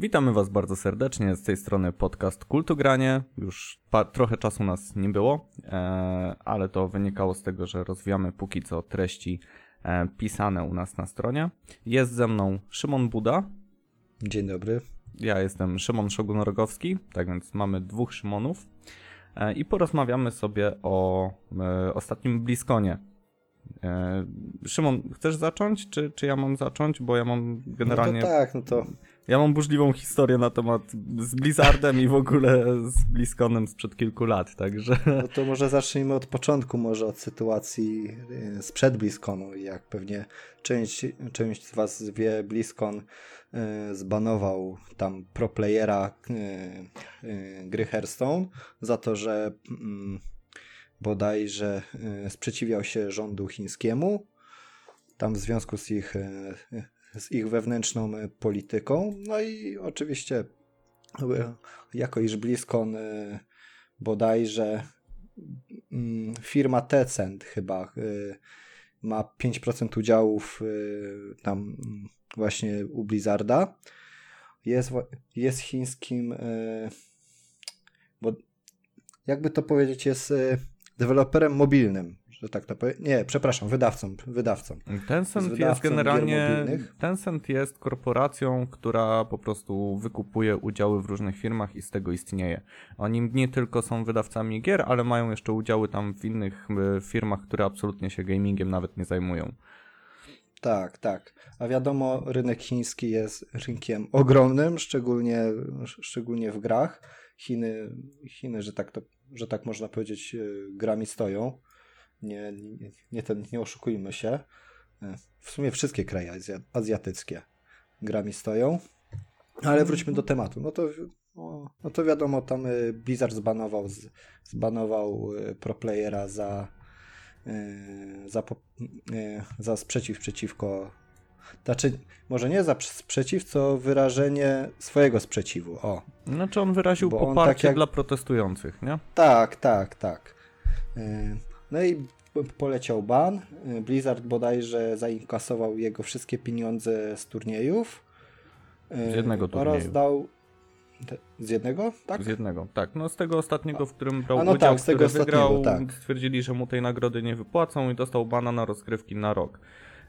Witamy Was bardzo serdecznie z tej strony podcast Kultugranie. Już trochę czasu nas nie było, e, ale to wynikało z tego, że rozwijamy póki co treści e, pisane u nas na stronie. Jest ze mną Szymon Buda. Dzień dobry. Ja jestem Szymon Szogun-Rogowski, tak więc mamy dwóch Szymonów. E, I porozmawiamy sobie o e, ostatnim Bliskonie. E, Szymon, chcesz zacząć, czy, czy ja mam zacząć? Bo ja mam generalnie. No tak, no to ja mam burzliwą historię na temat z Blizzardem i w ogóle z Bliskonem sprzed kilku lat, także... No to może zacznijmy od początku, może od sytuacji y, sprzed Bliskonu. Jak pewnie część, część z Was wie, Bliskon y, zbanował tam proplayera y, gry Hearthstone za to, że mm, bodajże sprzeciwiał się rządu chińskiemu tam w związku z ich z ich wewnętrzną e, polityką. No i oczywiście, e, jako iż Bliskon e, bodajże mm, firma Tencent chyba ma 5% udziałów tam mm, właśnie u Blizzarda. Jest, jest chińskim, bo jakby to powiedzieć, jest deweloperem mobilnym że tak to powiem. Nie, przepraszam, wydawcą. wydawcą. Tencent jest generalnie. Tencent jest korporacją, która po prostu wykupuje udziały w różnych firmach i z tego istnieje. Oni nie tylko są wydawcami gier, ale mają jeszcze udziały tam w innych e, firmach, które absolutnie się gamingiem nawet nie zajmują. Tak, tak. A wiadomo, rynek chiński jest rynkiem ogromnym, szczególnie, szczególnie w grach. Chiny, Chiny że, tak to, że tak można powiedzieć, e, grami stoją nie, nie, nie, ten, nie oszukujmy się. E, w sumie wszystkie kraje azjatyckie grami stoją. Ale wróćmy do tematu. No to, no to wiadomo, tam e, Blizzard zbanował, zbanował e, proplayera za, za, za sprzeciw przeciwko. Znaczy, może nie za sprzeciw, co wyrażenie swojego sprzeciwu. O. Znaczy on wyraził Bo poparcie on tak jak... dla protestujących, nie? Tak, tak, tak. No i poleciał ban. Blizzard bodajże zainkasował jego wszystkie pieniądze z turniejów. Z jednego turnieju. Oraz dał... Z jednego? Tak? Z jednego, tak. No z tego ostatniego, w którym brał no udział, tak, z tego który wygrał, tak. stwierdzili, że mu tej nagrody nie wypłacą i dostał bana na rozgrywki na rok.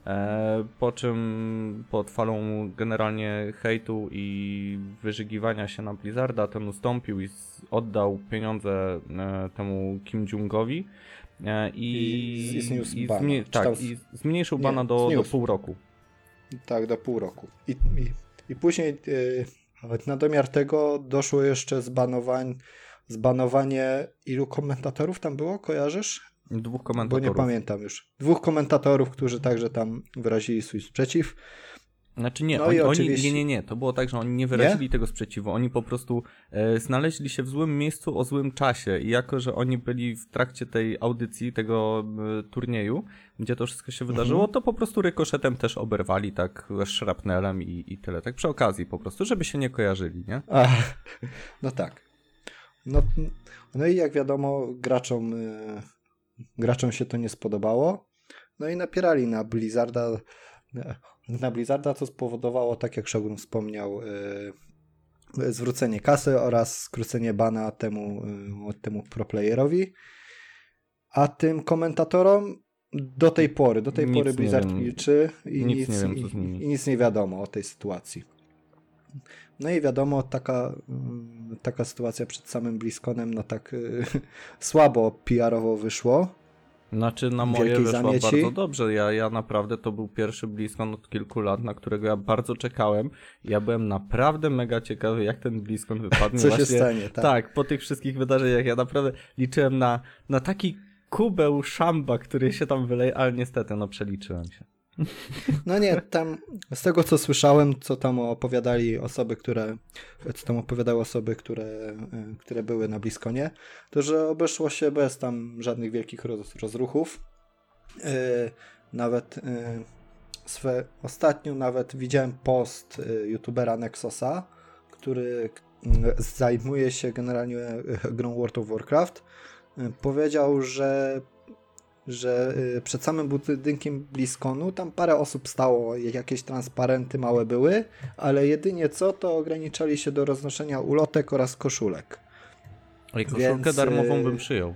E, po czym pod falą generalnie hejtu i wyżygiwania się na Blizzarda ten ustąpił i oddał pieniądze e, temu Kim Jungowi E, I, I, i zniósł i, bana. Zmi tak, i zmniejszył nie, bana do, do pół roku. Tak, do pół roku. I, i, i później yy, na domiar tego doszło jeszcze zbanowań, zbanowanie ilu komentatorów tam było, kojarzysz? Dwóch komentatorów. Bo nie pamiętam już. Dwóch komentatorów, którzy także tam wyrazili swój sprzeciw. Znaczy nie, no oni, oczywiście... nie, nie, nie, to było tak, że oni nie wyrazili nie? tego sprzeciwu, oni po prostu e, znaleźli się w złym miejscu o złym czasie i jako, że oni byli w trakcie tej audycji, tego e, turnieju, gdzie to wszystko się wydarzyło, mhm. to po prostu rykoszetem też oberwali tak szrapnelem i, i tyle, tak przy okazji po prostu, żeby się nie kojarzyli, nie? Ach, no tak. No, no i jak wiadomo, graczom, e, graczom się to nie spodobało, no i napierali na Blizzarda e, na Blizzarda, co spowodowało, tak jak Shogun wspomniał, yy, zwrócenie kasy oraz skrócenie bana temu, yy, temu proplayerowi. A tym komentatorom do tej pory, do tej nic pory Blizzard milczy i nic, nic, nie wiem, i, i nic nie wiadomo o tej sytuacji. No i wiadomo, taka, taka sytuacja przed samym BlizzConem, no tak yy, słabo PR-owo wyszło. Znaczy na moje wyszło zamieci. bardzo dobrze. Ja, ja naprawdę to był pierwszy BlizzCon od kilku lat, na którego ja bardzo czekałem. Ja byłem naprawdę mega ciekawy, jak ten BlizzCon wypadnie. Co Właśnie, się stanie, tak. Tak, po tych wszystkich wydarzeniach ja naprawdę liczyłem na, na taki kubeł szamba, który się tam wyleje, ale niestety no przeliczyłem się. No nie, tam z tego co słyszałem, co tam opowiadali osoby, które co tam opowiadały osoby, które, e, które były na Bliskonie, to że obeszło się bez tam żadnych wielkich roz, rozruchów. Yy, nawet yy, swe, ostatnio nawet widziałem post youtubera Nexosa, który zajmuje się generalnie grą World of Warcraft. Powiedział, że że y, przed samym budynkiem Bliskonu tam parę osób stało, jakieś transparenty małe były, ale jedynie co to ograniczali się do roznoszenia ulotek oraz koszulek. Oj, koszulkę Więc, darmową bym przyjął.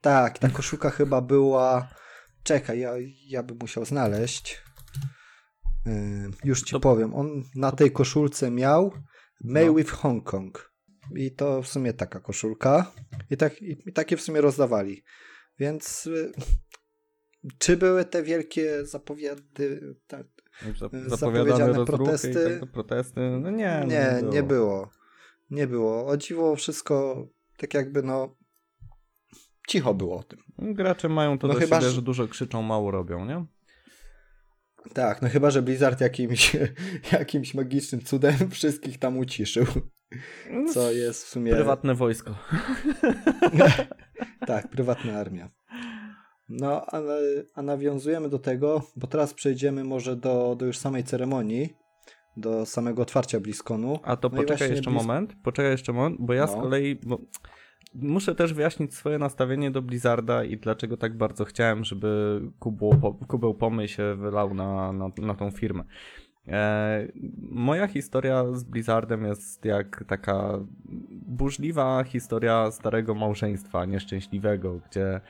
Tak, ta koszulka chyba była. Czekaj, ja, ja bym musiał znaleźć. Yy, już ci to... powiem. On na tej koszulce miał May no. with Hong Kong. I to w sumie taka koszulka. I, tak, i, i takie w sumie rozdawali. Więc yy, czy były te wielkie zapowiady, tak, zapowiedziane protesty? Tak protesty? No nie, nie, nie było. nie było. Nie było. O dziwo wszystko tak jakby no cicho było o tym. Gracze mają to no do chyba, siebie, że dużo krzyczą, mało robią, nie? Tak, no chyba, że Blizzard jakimś, jakimś magicznym cudem wszystkich tam uciszył. Co jest w sumie... Prywatne wojsko. tak, prywatna armia. No, ale, a nawiązujemy do tego, bo teraz przejdziemy może do, do już samej ceremonii, do samego otwarcia BlizzConu. A to no poczekaj jeszcze Blizz... moment, poczekaj jeszcze moment, bo ja no. z kolei... Muszę też wyjaśnić swoje nastawienie do Blizzarda i dlaczego tak bardzo chciałem, żeby kubeł, kubeł się wylał na, na, na tą firmę. E, moja historia z Blizzardem jest jak taka burzliwa historia starego małżeństwa nieszczęśliwego, gdzie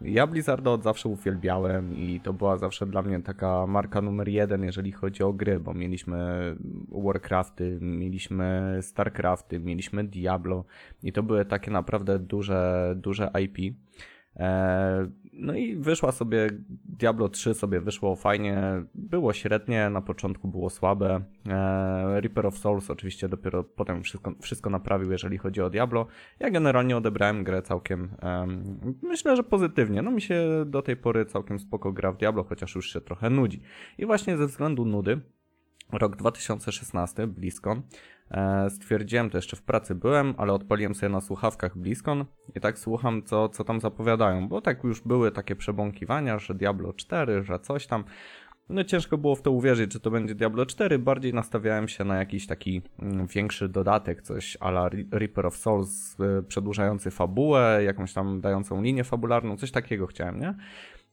ja Blizzarda od zawsze uwielbiałem i to była zawsze dla mnie taka marka numer jeden, jeżeli chodzi o gry, bo mieliśmy Warcrafty, mieliśmy Starcrafty, mieliśmy Diablo i to były takie naprawdę duże, duże IP. E, no i wyszła sobie, Diablo 3 sobie wyszło fajnie, było średnie, na początku było słabe. E, Reaper of Souls oczywiście dopiero potem wszystko, wszystko naprawił, jeżeli chodzi o Diablo. Ja generalnie odebrałem grę całkiem, myślę, że pozytywnie. No mi się do tej pory całkiem spoko gra w Diablo, chociaż już się trochę nudzi. I właśnie ze względu nudy, rok 2016, BlizzCon, E, stwierdziłem, to jeszcze w pracy byłem, ale odpaliłem sobie na słuchawkach BlizzCon i tak słucham, co, co tam zapowiadają, bo tak już były takie przebąkiwania, że Diablo 4, że coś tam. No ciężko było w to uwierzyć, że to będzie Diablo 4, bardziej nastawiałem się na jakiś taki mm, większy dodatek, coś ala Reaper of Souls, e, przedłużający fabułę, jakąś tam dającą linię fabularną, coś takiego chciałem, nie?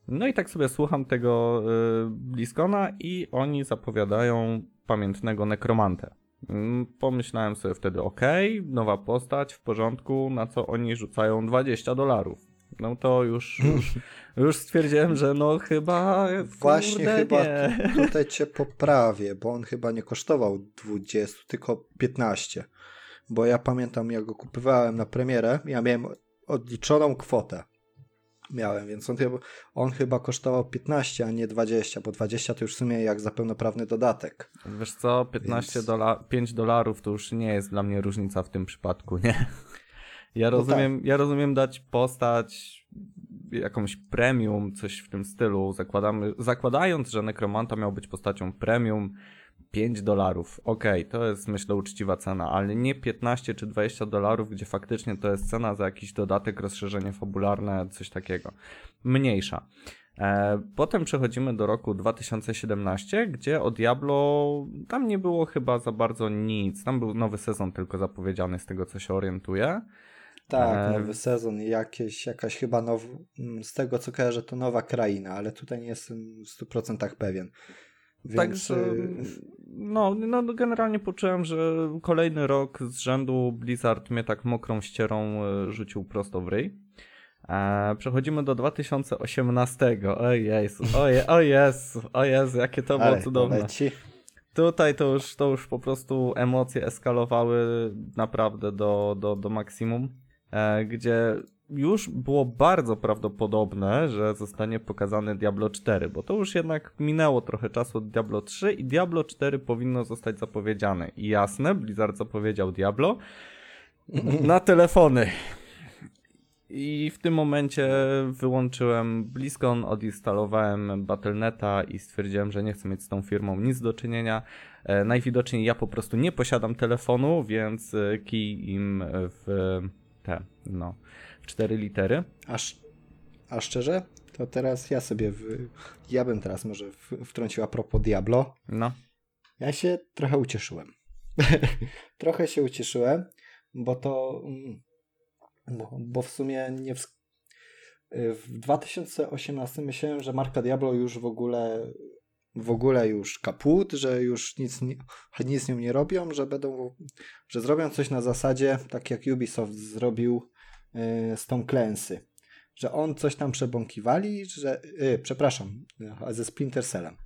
No i tak sobie słucham tego yy, BlizzCona i oni zapowiadają pamiętnego nekromantę. Mm, pomyślałem sobie wtedy, ok, nowa postać, w porządku, na co oni rzucają 20 dolarów. No to już, już, już stwierdziłem, że no chyba. Właśnie chyba nie. tutaj cię poprawię, bo on chyba nie kosztował 20, tylko 15. Bo ja pamiętam, jak go kupowałem na premierę, ja miałem odliczoną kwotę miałem, więc on chyba, on chyba kosztował 15, a nie 20, bo 20 to już w sumie jak za pełnoprawny dodatek. Wiesz co, 15 więc... dola 5 dolarów to już nie jest dla mnie różnica w tym przypadku, nie? Ja rozumiem, no tak. ja rozumiem dać postać jakąś premium, coś w tym stylu, zakładamy, zakładając, że Nekromanta miał być postacią premium, 5 dolarów. Okej, okay, to jest myślę uczciwa cena, ale nie 15 czy 20 dolarów, gdzie faktycznie to jest cena za jakiś dodatek, rozszerzenie fabularne, coś takiego. Mniejsza. E, potem przechodzimy do roku 2017, gdzie o Diablo tam nie było chyba za bardzo nic. Tam był nowy sezon tylko zapowiedziany z tego, co się orientuję. Tak, e... nowy sezon i jakieś, jakaś chyba now, z tego co kojarzę, to nowa kraina, ale tutaj nie jestem w 100% pewien. Więc... Także no, no, generalnie poczułem, że kolejny rok z rzędu Blizzard mnie tak mokrą ścierą e, rzucił prosto w ryj. E, przechodzimy do 2018. O Jezu, o, je, o Jezu, o Jezu, jakie to było Ale, cudowne. Leci. Tutaj to już, to już po prostu emocje eskalowały naprawdę do, do, do maksimum, e, gdzie już było bardzo prawdopodobne, że zostanie pokazany Diablo 4, bo to już jednak minęło trochę czasu od Diablo 3 i Diablo 4 powinno zostać zapowiedziane. I jasne, Blizzard zapowiedział Diablo na telefony. I w tym momencie wyłączyłem BlizzCon, odinstalowałem Battle.neta i stwierdziłem, że nie chcę mieć z tą firmą nic do czynienia. E, najwidoczniej ja po prostu nie posiadam telefonu, więc e, kij im w te, no, cztery litery. A, a szczerze? To teraz ja sobie, w, ja bym teraz może wtrącił a propos Diablo. No. Ja się trochę ucieszyłem. trochę się ucieszyłem, bo to, mm, bo, bo w sumie nie, w, w 2018 myślałem, że marka Diablo już w ogóle w ogóle już kaput, że już nic, nic z nią nie robią, że będą, że zrobią coś na zasadzie, tak jak Ubisoft zrobił z Tom Clancy, że on coś tam przebąkiwali, że, yy, przepraszam, yy, ze Splinter Cellem,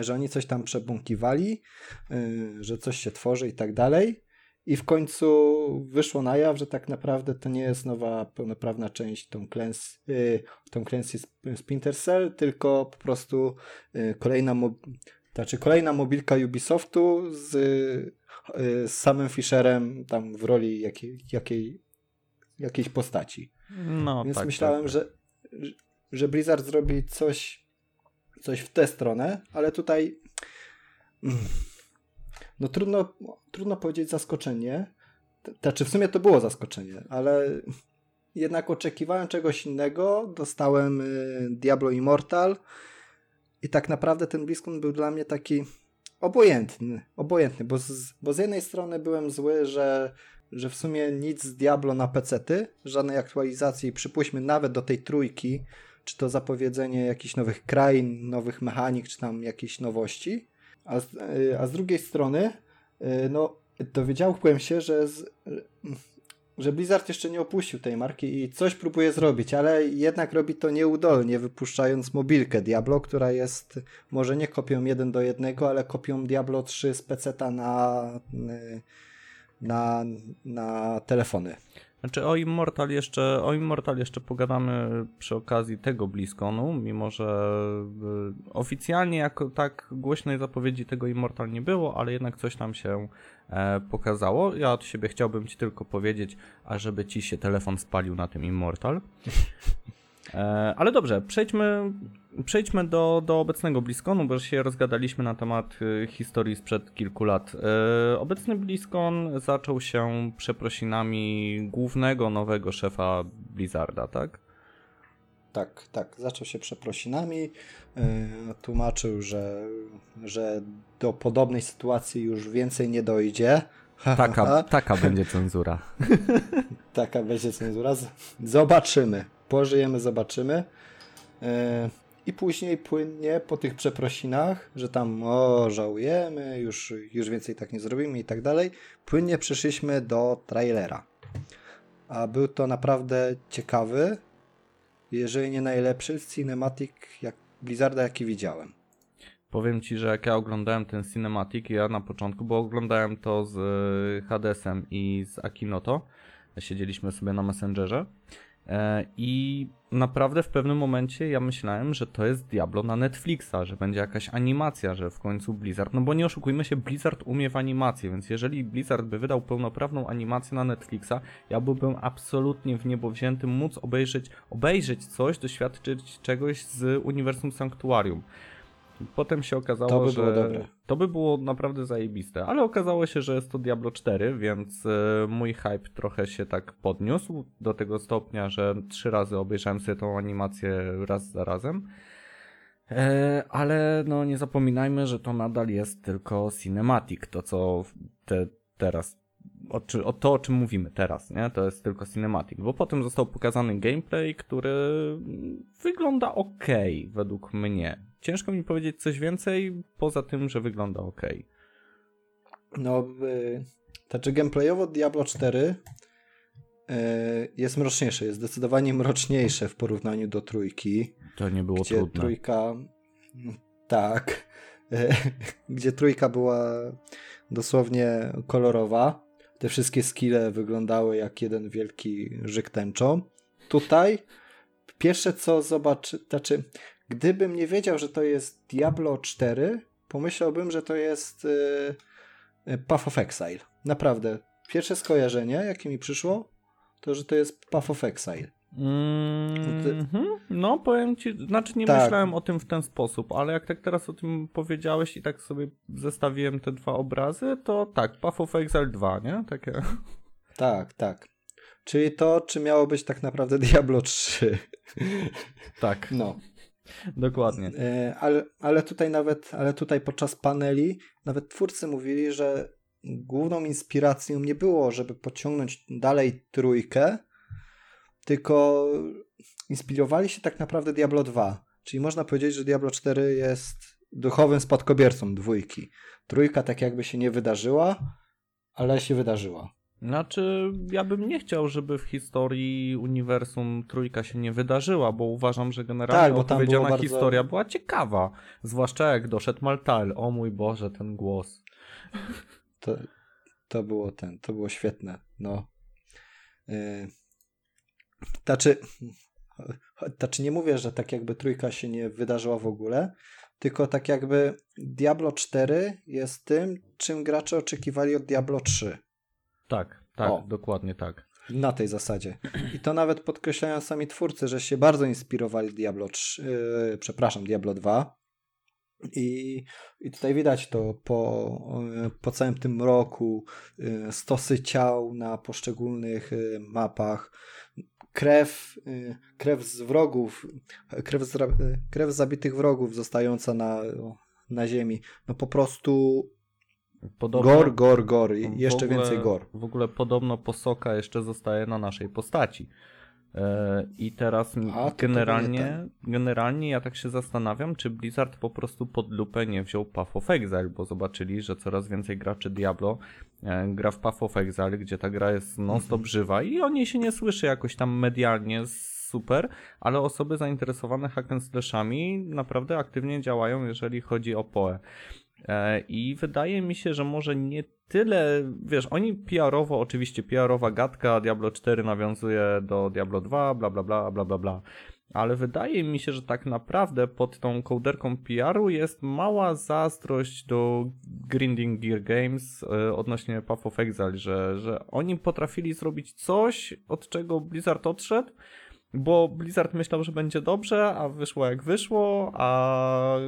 że oni coś tam przebąkiwali, że coś się tworzy i tak dalej, i w końcu wyszło na jaw, że tak naprawdę to nie jest nowa pełnoprawna część Tom Clancy, Tom Clancy Splinter Cell, tylko po prostu kolejna, mo znaczy kolejna mobilka Ubisoftu z, z samym Fisherem tam w roli jakiej, jakiej, jakiejś postaci. No, Więc tak, myślałem, tak. Że, że Blizzard zrobi coś, coś w tę stronę, ale tutaj... Mm, no trudno, trudno powiedzieć zaskoczenie. Znaczy w sumie to było zaskoczenie, ale jednak oczekiwałem czegoś innego. Dostałem y, Diablo Immortal i tak naprawdę ten BlizzCon był dla mnie taki obojętny, obojętny, bo z, bo z jednej strony byłem zły, że, że w sumie nic z Diablo na pecety, żadnej aktualizacji, przypuśćmy nawet do tej trójki, czy to zapowiedzenie jakichś nowych krain, nowych mechanik, czy tam jakichś nowości, a z, y, a z drugiej strony, y, no, dowiedziałem się, że, z, że Blizzard jeszcze nie opuścił tej marki i coś próbuje zrobić, ale jednak robi to nieudolnie, wypuszczając mobilkę Diablo, która jest może nie kopią 1 do 1, ale kopią Diablo 3 z PC na, y, na, na telefony. Znaczy o Immortal jeszcze, o Immortal jeszcze pogadamy przy okazji tego BlizzConu, mimo że y, oficjalnie jako tak głośnej zapowiedzi tego Immortal nie było, ale jednak coś tam się e, pokazało. Ja od siebie chciałbym ci tylko powiedzieć, a żeby ci się telefon spalił na tym Immortal. E, ale dobrze, przejdźmy, przejdźmy do, do obecnego BlizzConu, bo się rozgadaliśmy na temat y, historii sprzed kilku lat. E, obecny BlizzCon zaczął się przeprosinami głównego nowego szefa Blizzarda, tak? Tak, tak. Zaczął się przeprosinami. E, tłumaczył, że, że do podobnej sytuacji już więcej nie dojdzie. Taka, taka będzie cenzura. taka będzie cenzura. Zobaczymy pożyjemy, zobaczymy. E, I później płynnie po tych przeprosinach, że tam o, żałujemy, już, już więcej tak nie zrobimy i tak dalej, płynnie przeszliśmy do trailera. A był to naprawdę ciekawy, jeżeli nie najlepszy cinematic jak Blizzarda, jaki widziałem. Powiem ci, że jak ja oglądałem ten cinematic, ja na początku, bo oglądałem to z Hadesem i z Akinoto, siedzieliśmy sobie na Messengerze E, I naprawdę w pewnym momencie ja myślałem, że to jest Diablo na Netflixa, że będzie jakaś animacja, że w końcu Blizzard, no bo nie oszukujmy się, Blizzard umie w animację, więc jeżeli Blizzard by wydał pełnoprawną animację na Netflixa, ja byłbym absolutnie w niebo wziętym móc obejrzeć, obejrzeć coś, doświadczyć czegoś z uniwersum Sanktuarium. Potem się okazało, to by że dobre. to by było naprawdę zajebiste, ale okazało się, że jest to Diablo 4, więc e, mój hype trochę się tak podniósł do tego stopnia, że trzy razy obejrzałem sobie tą animację raz za razem. E, ale no nie zapominajmy, że to nadal jest tylko cinematic, to co te, teraz o, czy, o, to, o czym mówimy teraz, nie? To jest tylko cinematic, bo potem został pokazany gameplay, który wygląda ok, według mnie. Ciężko mi powiedzieć coś więcej, poza tym, że wygląda ok. No, yy, znaczy gameplayowo Diablo 4 yy, jest mroczniejsze, jest zdecydowanie mroczniejsze w porównaniu do trójki. To nie było gdzie trudne. trójka, tak, yy, gdzie trójka była dosłownie kolorowa. Te wszystkie skille wyglądały jak jeden wielki żyk tęczą. Tutaj pierwsze co zobaczy, znaczy Gdybym nie wiedział, że to jest Diablo 4, pomyślałbym, że to jest yy, Path of Exile. Naprawdę. Pierwsze skojarzenie, jakie mi przyszło, to że to jest Path of Exile. Mm -hmm. No, powiem ci, znaczy nie tak. myślałem o tym w ten sposób, ale jak tak teraz o tym powiedziałeś i tak sobie zestawiłem te dwa obrazy, to tak, Path of Exile 2, nie? Takie. Tak, tak. Czyli to, czy miało być tak naprawdę Diablo 3. Tak. No. Dokładnie. E, ale, ale tutaj nawet, ale tutaj podczas paneli nawet twórcy mówili, że główną inspiracją nie było, żeby pociągnąć dalej trójkę, tylko inspirowali się tak naprawdę Diablo 2. Czyli można powiedzieć, że Diablo 4 jest duchowym spadkobiercą dwójki. Trójka tak jakby się nie wydarzyła, ale się wydarzyła. Znaczy, ja bym nie chciał, żeby w historii uniwersum trójka się nie wydarzyła, bo uważam, że generalnie tak, opowiedziana bardzo... historia była ciekawa. Zwłaszcza jak doszedł Maltael. O mój Boże, ten głos. To, to było ten, to było świetne. No. Yy, znaczy, znaczy nie mówię, że tak jakby trójka się nie wydarzyła w ogóle, tylko tak jakby Diablo 4 jest tym, czym gracze oczekiwali od Diablo 3. Tak, tak, o, dokładnie tak. Na tej zasadzie. I to nawet podkreślają sami twórcy, że się bardzo inspirowali Diablo 3, yy, przepraszam, Diablo 2. I, I tutaj widać to po, po całym tym roku, yy, stosy ciał na poszczególnych yy, mapach, krew, yy, krew z wrogów, krew z, krew z zabitych wrogów zostająca na, na ziemi. No po prostu Podobno, gor, gor, gor. Jeszcze ogóle, więcej gor. W ogóle podobno posoka jeszcze zostaje na naszej postaci. E, I teraz A, generalnie, generalnie ja tak się zastanawiam, czy Blizzard po prostu pod lupę nie wziął Path of Exile, bo zobaczyli, że coraz więcej graczy Diablo e, gra w Path of Exile, gdzie ta gra jest non-stop mhm. żywa i o niej się nie słyszy jakoś tam medialnie super, ale osoby zainteresowane hack and slashami naprawdę aktywnie działają, jeżeli chodzi o PoE. E, I wydaje mi się, że może nie tyle, wiesz, oni PR-owo, oczywiście PR-owa gadka Diablo 4 nawiązuje do Diablo 2, bla bla bla, bla bla bla. Ale wydaje mi się, że tak naprawdę pod tą kołderką PR-u jest mała zazdrość do Grinding Gear Games yy, odnośnie Path of Exile, że, że oni potrafili zrobić coś, od czego Blizzard odszedł, bo Blizzard myślał, że będzie dobrze, a wyszło jak wyszło, a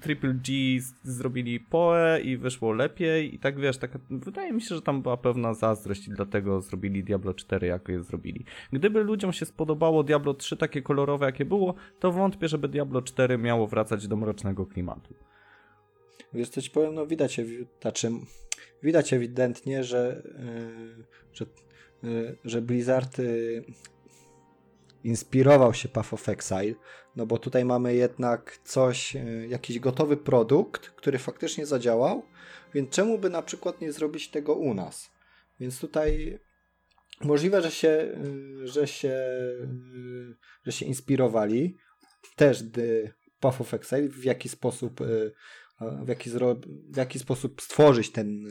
Triple G zrobili PoE i wyszło lepiej i tak wiesz, wydaje mi się, że tam była pewna zazdrość i dlatego zrobili Diablo 4 jak je zrobili. Gdyby ludziom się spodobało Diablo 3 takie kolorowe jakie było, to wątpię, żeby Diablo 4 miało wracać do mrocznego klimatu. Wiesz coś powiem, no widać, znaczy, widać ewidentnie, że, yy, że, yy, że Blizzard yy, inspirował się Path of Exile, no bo tutaj mamy jednak coś, e, jakiś gotowy produkt, który faktycznie zadziałał, więc czemu by na przykład nie zrobić tego u nas? Więc tutaj możliwe, że się, e, że się, e, że się inspirowali też Path of Exile, w jaki sposób w jaki, w jaki sposób stworzyć ten,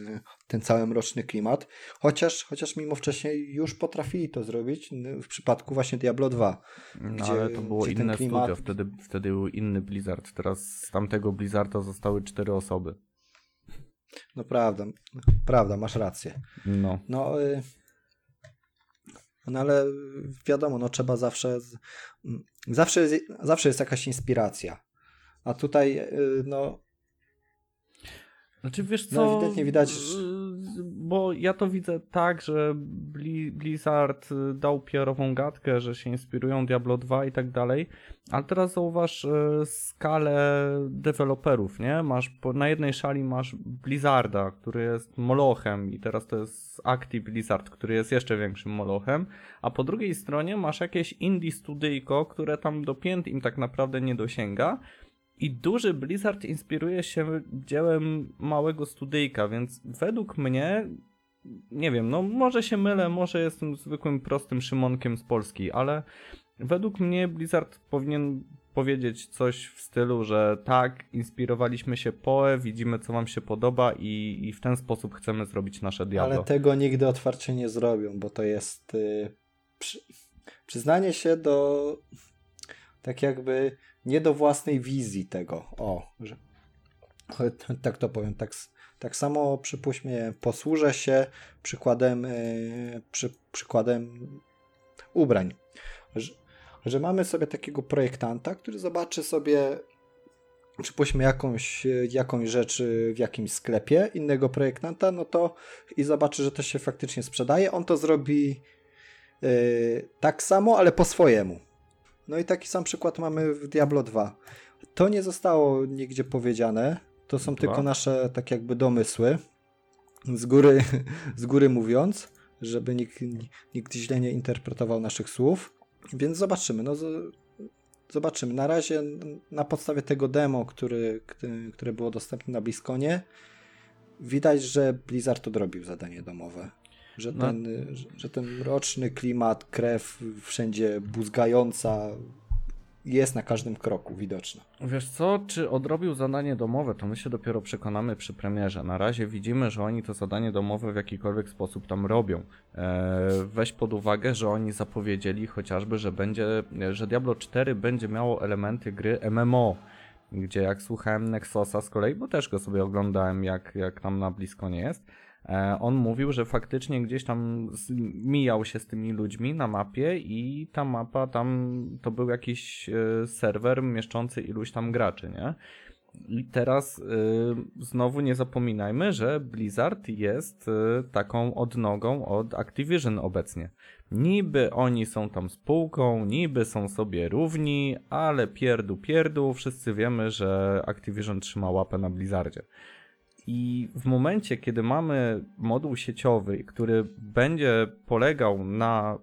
ten cały mroczny klimat, chociaż, chociaż mimo wcześniej już potrafili to zrobić w przypadku właśnie Diablo 2. No gdzie, ale to było inne klimat... studio, wtedy, wtedy był inny Blizzard, teraz z tamtego Blizzarda zostały cztery osoby. No prawda, prawda, masz rację. No. No, y no ale wiadomo, no trzeba zawsze, zawsze, zawsze jest jakaś inspiracja. A tutaj, y, no, znaczy wiesz co, no, ewidentnie widać, bo ja to widzę tak, że Blizzard dał PR-ową gadkę, że się inspirują Diablo 2 i tak dalej, ale teraz zauważ e, skalę deweloperów, nie? Masz, na jednej szali masz Blizzarda, który jest molochem i teraz to jest Active Blizzard, który jest jeszcze większym molochem, a po drugiej stronie masz jakieś indie studyjko, które tam do pięt im tak naprawdę nie dosięga, i duży Blizzard inspiruje się dziełem małego studyjka, więc według mnie, nie wiem, no może się mylę, może jestem zwykłym prostym Szymonkiem z Polski, ale według mnie Blizzard powinien powiedzieć coś w stylu, że tak, inspirowaliśmy się Poe, widzimy co wam się podoba i, i w ten sposób chcemy zrobić nasze Diablo. Ale tego nigdy otwarcie nie zrobią, bo to jest yy, przy, przyznanie się do tak jakby nie do własnej wizji tego. O, że, tak to powiem. Tak, tak samo przypuśćmy, posłużę się przykładem, yy, przy, przykładem ubrań. Że, że mamy sobie takiego projektanta, który zobaczy sobie przypuśćmy jakąś, jakąś rzecz w jakimś sklepie innego projektanta, no to i zobaczy, że to się faktycznie sprzedaje, on to zrobi yy, tak samo, ale po swojemu. No i taki sam przykład mamy w Diablo 2. To nie zostało nigdzie powiedziane. To są tylko nasze tak jakby domysły. Z góry, z góry mówiąc, żeby nikt, nikt źle nie interpretował naszych słów. więc zobaczymy. No, zobaczymy. Na razie na podstawie tego demo, który, które było dostępne na Bliskonie, widać, że Blizzard odrobił zadanie domowe. Że, no. ten, że, że ten roczny klimat, krew wszędzie buzgająca, jest na każdym kroku widoczna. Wiesz co, czy odrobił zadanie domowe, to my się dopiero przekonamy przy premierze. Na razie widzimy, że oni to zadanie domowe w jakikolwiek sposób tam robią. Eee, weź pod uwagę, że oni zapowiedzieli chociażby, że będzie, że Diablo 4 będzie miało elementy gry MMO gdzie jak słuchałem Nexosa z kolei, bo też go sobie oglądałem jak, jak tam na blisko nie jest, E, on mówił, że faktycznie gdzieś tam mijał się z tymi ludźmi na mapie i ta mapa tam to był jakiś e, serwer mieszczący iluś tam graczy, nie? I teraz y, znowu nie zapominajmy, że Blizzard jest taką odnogą od Activision obecnie. Niby oni są tam spółką, niby są sobie równi, ale pierdu pierdu, wszyscy wiemy, że Activision trzyma łapę na Blizzardzie. I w momencie, kiedy mamy moduł sieciowy, który będzie polegał na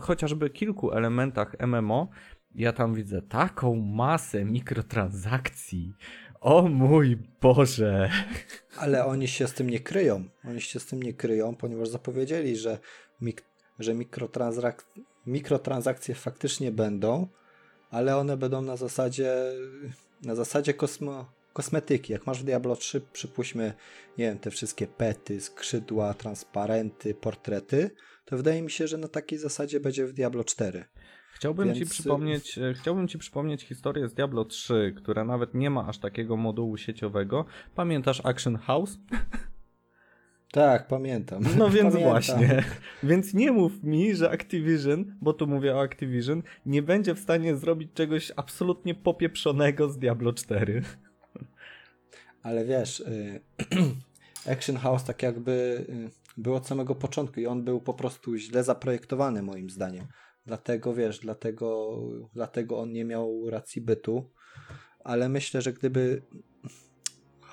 chociażby kilku elementach MMO, ja tam widzę taką masę mikrotransakcji. O mój Boże! Ale oni się z tym nie kryją. Oni się z tym nie kryją, ponieważ zapowiedzieli, że, mik że mikrotransak mikrotransakcje faktycznie będą, ale one będą na zasadzie na zasadzie kosmo kosmetyki. Jak masz w Diablo 3, przypuśćmy, nie wiem, te wszystkie pety, skrzydła, transparenty, portrety, to wydaje mi się, że na takiej zasadzie będzie w Diablo 4. Chciałbym, Więc... ci przypomnieć, e, chciałbym Ci przypomnieć historię z Diablo 3, która nawet nie ma aż takiego modułu sieciowego. Pamiętasz Action House? Tak, pamiętam. No więc pamiętam. właśnie. Więc nie mów mi, że Activision, bo tu mówię o Activision, nie będzie w stanie zrobić czegoś absolutnie popieprzonego z Diablo 4 ale wiesz, y, Action House tak jakby y, był od samego początku i on był po prostu źle zaprojektowany moim zdaniem. Dlatego wiesz, dlatego, dlatego on nie miał racji bytu, ale myślę, że gdyby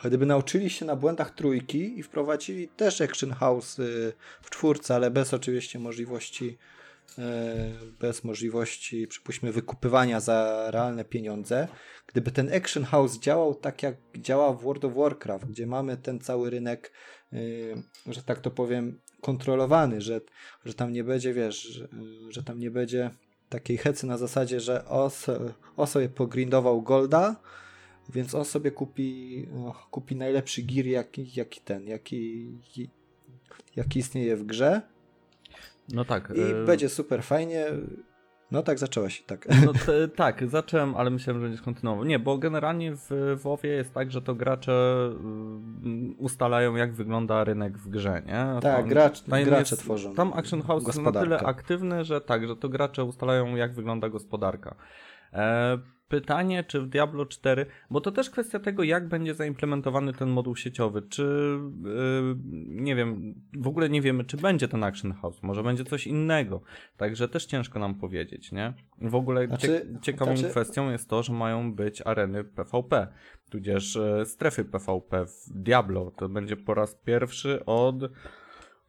gdyby nauczyli się na błędach trójki i wprowadzili też Action House y, w czwórce, ale bez oczywiście możliwości bez możliwości, przypuśćmy, wykupywania za realne pieniądze, gdyby ten Action House działał tak, jak działa w World of Warcraft, gdzie mamy ten cały rynek, yy, że tak to powiem, kontrolowany, że, że tam nie będzie, wiesz, że, tam nie będzie takiej hecy na zasadzie, że o, o sobie pogrindował Golda, więc on sobie kupi, kupi najlepszy gear, jaki, jaki ten, jaki, jaki istnieje w grze. No tak. I y będzie super fajnie. No tak, zaczęłaś, tak. No te, tak, zacząłem, ale myślałem, że będziesz kontynuował. Nie, bo generalnie w WoWie jest tak, że to gracze y, ustalają, jak wygląda rynek w grze, nie? Tak, tam, gracz, gracze jest, tworzą Tam Action House jest na tyle aktywny, że tak, że to gracze ustalają, jak wygląda gospodarka. E, pytanie, czy w Diablo 4, bo to też kwestia tego, jak będzie zaimplementowany ten moduł sieciowy. Czy yy, nie wiem, w ogóle nie wiemy, czy będzie ten Action House, może będzie coś innego. Także też ciężko nam powiedzieć, nie? W ogóle znaczy, ciekawą znaczy... kwestią jest to, że mają być areny PvP, tudzież yy, strefy PvP w Diablo. To będzie po raz pierwszy od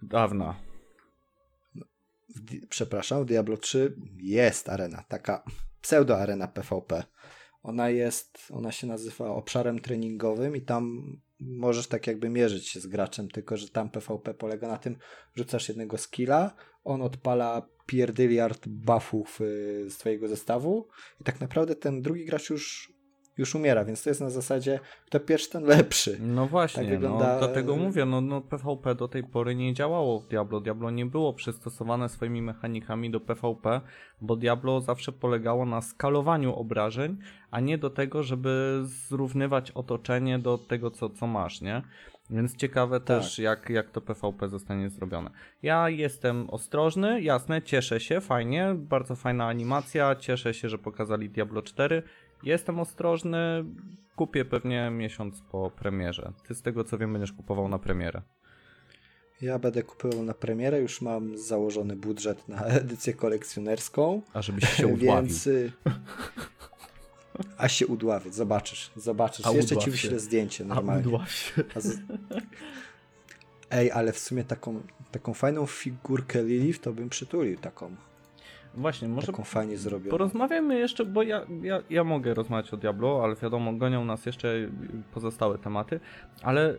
dawna. Przepraszam, w Diablo 3 jest arena, taka pseudo-arena PvP. Ona jest, ona się nazywa obszarem treningowym i tam możesz tak jakby mierzyć się z graczem, tylko że tam PvP polega na tym, rzucasz jednego skilla, on odpala pierdyliard buffów y, z twojego zestawu i tak naprawdę ten drugi gracz już już umiera, więc to jest na zasadzie kto pierwszy, ten lepszy. No właśnie, tak wygląda... no, dlatego mówię, no, no PvP do tej pory nie działało w Diablo. Diablo nie było przystosowane swoimi mechanikami do PvP, bo Diablo zawsze polegało na skalowaniu obrażeń, a nie do tego, żeby zrównywać otoczenie do tego, co, co masz, nie? Więc ciekawe tak. też, jak, jak to PvP zostanie zrobione. Ja jestem ostrożny, jasne, cieszę się, fajnie, bardzo fajna animacja, cieszę się, że pokazali Diablo 4 Jestem ostrożny, kupię pewnie miesiąc po premierze. Ty z tego co wiem będziesz kupował na premierę. Ja będę kupował na premierę, już mam założony budżet na edycję kolekcjonerską. A żebyś się udławił. Więc... Y, a się udławić, zobaczysz, zobaczysz. A Jeszcze ci wyślę zdjęcie normalnie. A z... Ej, ale w sumie taką, taką fajną figurkę Lilith to bym przytulił taką. Właśnie, może taką fajnie zrobioną. Porozmawiamy jeszcze, bo ja, ja, ja mogę rozmawiać o Diablo, ale wiadomo, gonią nas jeszcze pozostałe tematy, ale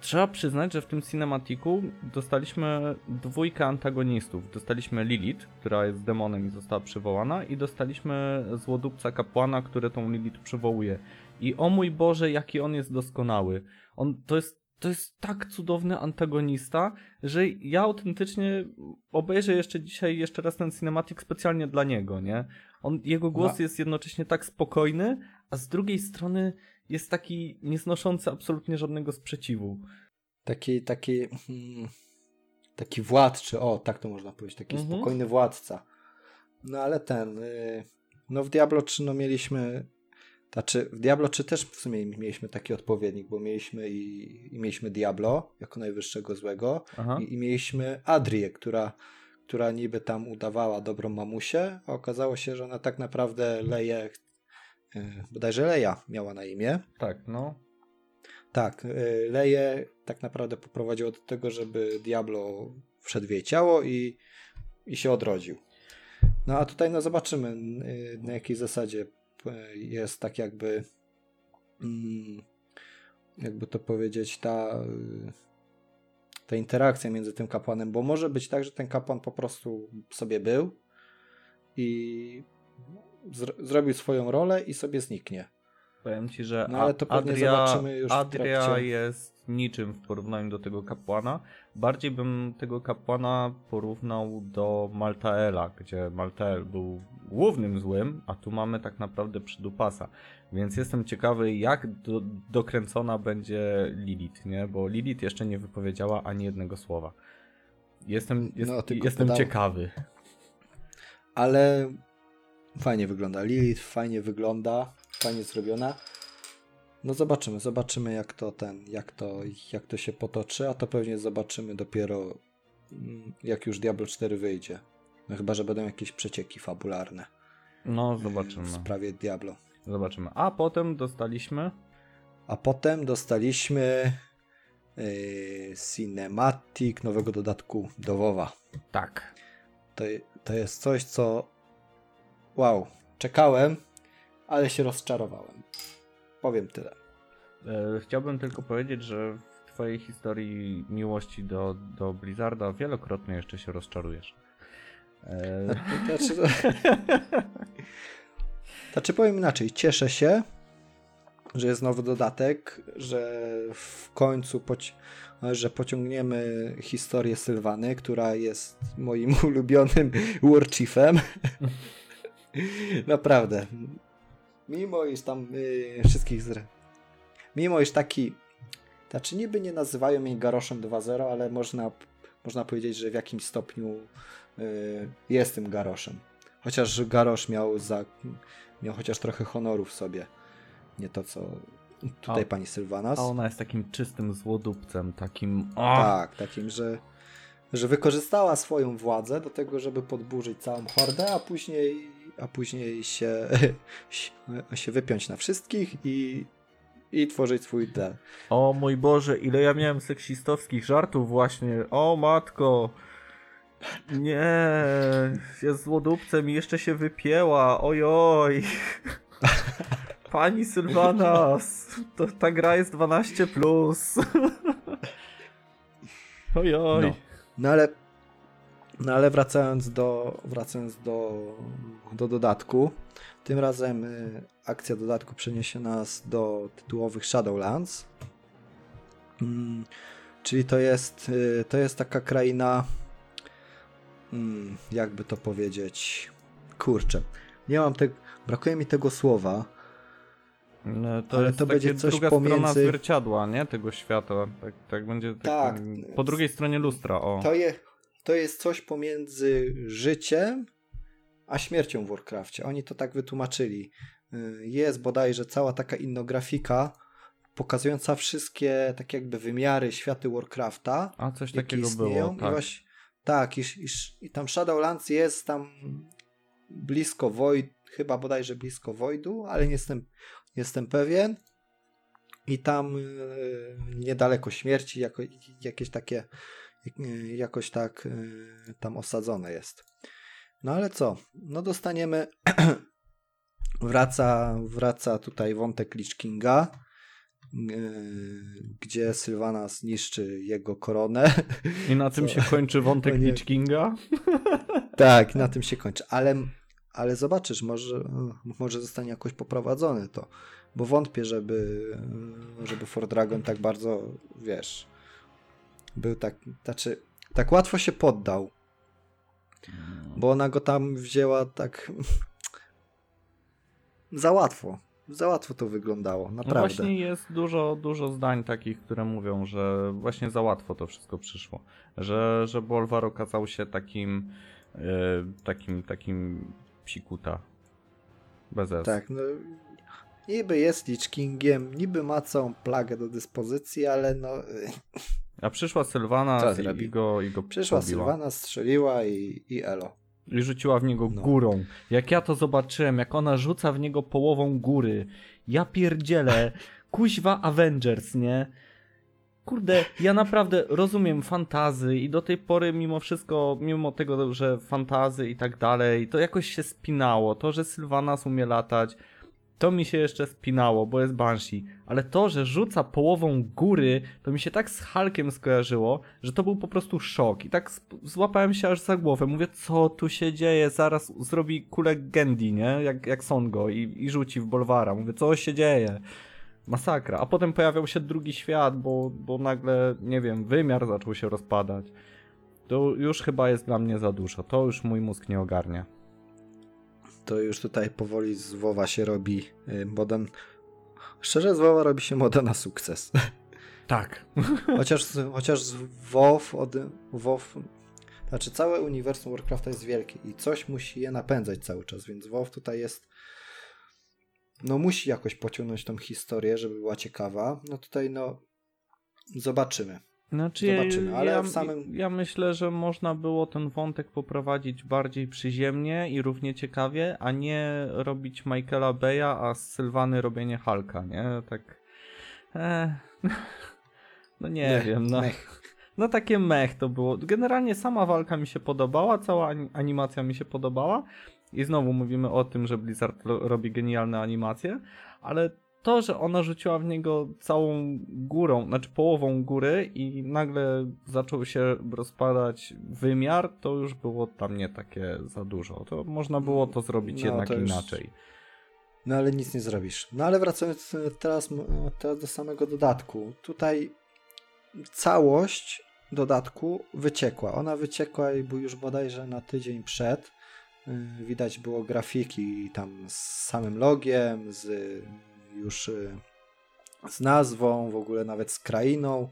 trzeba przyznać, że w tym cinematiku dostaliśmy dwójkę antagonistów. Dostaliśmy Lilith, która jest demonem i została przywołana i dostaliśmy złodupca kapłana, który tą Lilith przywołuje. I o mój Boże, jaki on jest doskonały. On, to jest to jest tak cudowny antagonista, że ja autentycznie obejrzę jeszcze dzisiaj jeszcze raz ten cinematic specjalnie dla niego, nie? On, jego głos no. jest jednocześnie tak spokojny, a z drugiej strony jest taki nieznoszący absolutnie żadnego sprzeciwu. Taki, taki, hmm, taki władczy, o, tak to można powiedzieć, taki mhm. spokojny władca. No ale ten, y, no w Diablo 3 no mieliśmy znaczy, w Diablo 3 też w sumie mieliśmy taki odpowiednik, bo mieliśmy i, i mieliśmy Diablo jako najwyższego złego i, i, mieliśmy Adrię, która, która niby tam udawała dobrą mamusię, a okazało się, że ona tak naprawdę Leje, yy, bodajże Leja miała na imię. Tak, no. Tak, yy, Leje tak naprawdę poprowadziło do tego, żeby Diablo wszedł w jej ciało i, i się odrodził. No a tutaj no zobaczymy, yy, na jakiej zasadzie jest tak jakby mm, jakby to powiedzieć ta ta interakcja między tym kapłanem, bo może być tak, że ten kapłan po prostu sobie był i zrobił swoją rolę i sobie zniknie. Powiem ci, że no, ale to Adria, zobaczymy już Adria jest niczym w porównaniu do tego kapłana. Bardziej bym tego kapłana porównał do Maltaela, gdzie Maltael był głównym złym, a tu mamy tak naprawdę przydupasa. Więc jestem ciekawy, jak do, dokręcona będzie Lilith, nie? Bo Lilith jeszcze nie wypowiedziała ani jednego słowa. Jestem, jest, no, jestem ciekawy. Ale fajnie wygląda. Lilith fajnie wygląda, fajnie zrobiona. No zobaczymy, zobaczymy jak to ten, jak to, jak to się potoczy, a to pewnie zobaczymy dopiero mm, jak już Diablo 4 wyjdzie. No chyba, że będą jakieś przecieki fabularne. No, zobaczymy. W sprawie Diablo. Zobaczymy. A potem dostaliśmy. A potem dostaliśmy yy, Cinematic nowego dodatku do WoWa. Tak. To, to jest coś, co. Wow, czekałem, ale się rozczarowałem. Powiem tyle. E, chciałbym tylko powiedzieć, że w Twojej historii miłości do, do Blizzarda wielokrotnie jeszcze się rozczarujesz. E... Znaczy, znaczy powiem inaczej, cieszę się, że jest nowy dodatek, że w końcu poci że pociągniemy historię Sylwany, która jest moim ulubionym Warchiefem. Naprawdę. Mimo iż tam yy, wszystkich zre... Mimo iż taki znaczy niby nie nazywają mnie Garoszem 2.0, ale można, można powiedzieć, że w jakimś stopniu Y, jest tym Garoszem. Chociaż Garosz miał, za, miał chociaż trochę honoru w sobie. Nie to, co tutaj a, pani Sylwanas. A ona jest takim czystym złodupcem, takim... Tak, takim, że, że wykorzystała swoją władzę do tego, żeby podburzyć całą hordę, a później, a później się, się wypiąć na wszystkich i, i tworzyć swój del. O mój Boże, ile ja miałem seksistowskich żartów właśnie. O matko. Nie, jest złodupcem i jeszcze się wypięła. Ojoj. Pani Sylwanas, to, ta gra jest 12 plus. Ojoj. No. No ale no ale wracając do wracając do, do dodatku, tym razem y, akcja dodatku przeniesie nas do tytułowych Shadowlands. Mm, czyli to jest, y, to jest taka kraina hmm, jakby to powiedzieć, kurczę, nie mam tego, brakuje mi tego słowa, no, to ale to będzie coś druga pomiędzy... strona zwierciadła, nie? Tego świata. Tak, tak będzie. Tak, tak, po drugiej stronie lustra, o. To, je, to jest coś pomiędzy życiem a śmiercią w Warcraftie. Oni to tak wytłumaczyli. Y, jest bodajże cała taka innografika pokazująca wszystkie tak jakby wymiary światy Warcrafta. A coś takiego było. Tak. I właśnie, tak, iż, iż, i tam Shadowlands jest tam blisko Void, chyba bodajże blisko Voidu, ale nie jestem, jestem pewien. I tam y, niedaleko śmierci jako, jakieś takie jakoś tak y, tam osadzone jest. No ale co? No dostaniemy. wraca, wraca tutaj wątek Lich Kinga, yy, gdzie Sylwana zniszczy jego koronę. I na tym co? się kończy wątek no Lich Kinga? tak, na tym się kończy. Ale, ale zobaczysz, może, może zostanie jakoś poprowadzone to. Bo wątpię, żeby, żeby For Dragon tak bardzo, wiesz, był tak, znaczy, tak łatwo się poddał bo ona go tam wzięła tak za łatwo. Za łatwo to wyglądało, no naprawdę. No właśnie jest dużo, dużo zdań takich, które mówią, że właśnie za łatwo to wszystko przyszło. Że, że Bolvar okazał się takim yy, takim, takim psikuta. Bez S. Tak, no niby jest Lich Kingiem, niby ma całą plagę do dyspozycji, ale no... A przyszła Sylwana i, i, go, i go Przyszła pobiła. Sylwana, strzeliła i, i elo i rzuciła w niego no. górą. Jak ja to zobaczyłem, jak ona rzuca w niego połową góry. Ja pierdzielę. Kuźwa Avengers, nie? Kurde, ja naprawdę rozumiem fantazy i do tej pory mimo wszystko, mimo tego, że fantazy i tak dalej, to jakoś się spinało. To, że Sylvanas umie latać, to mi się jeszcze spinało, bo jest Banshee. Ale to, że rzuca połową góry, to mi się tak z Hulkiem skojarzyło, że to był po prostu szok. I tak złapałem się aż za głowę. Mówię, co tu się dzieje? Zaraz zrobi kulę Gendy, nie? Jak, jak Songo i, i rzuci w Bolwara. Mówię, co się dzieje? Masakra. A potem pojawiał się drugi świat, bo, bo nagle, nie wiem, wymiar zaczął się rozpadać. To już chyba jest dla mnie za dużo. To już mój mózg nie ogarnia to już tutaj powoli z WoWa się robi y, moda. Szczerze, z WoWa robi się moda na sukces. Tak. Chociaż, chociaż WoW, od, WoW, znaczy całe uniwersum Warcrafta jest wielkie i coś musi je napędzać cały czas, więc WoW tutaj jest no musi jakoś pociągnąć tą historię, żeby była ciekawa. No tutaj no zobaczymy. Znaczy, Zobaczymy, ale ja, w samym... ja myślę, że można było ten wątek poprowadzić bardziej przyziemnie i równie ciekawie, a nie robić Michaela Beya, a z Sylwany robienie Hulka, nie? Tak... Eh... No nie, nie wiem, no. Mech. No takie mech to było. Generalnie sama walka mi się podobała, cała animacja mi się podobała. I znowu mówimy o tym, że Blizzard robi genialne animacje, ale to, że ona rzuciła w niego całą górą, znaczy połową góry i nagle zaczął się rozpadać wymiar, to już było tam nie takie za dużo. To można było to zrobić no, jednak to już... inaczej. No ale nic nie zrobisz. No ale wracając teraz, teraz do samego dodatku. Tutaj całość dodatku wyciekła. Ona wyciekła i był już bodajże na tydzień przed. Y, widać było grafiki tam z samym logiem, z już y, z nazwą, w ogóle nawet z krainą,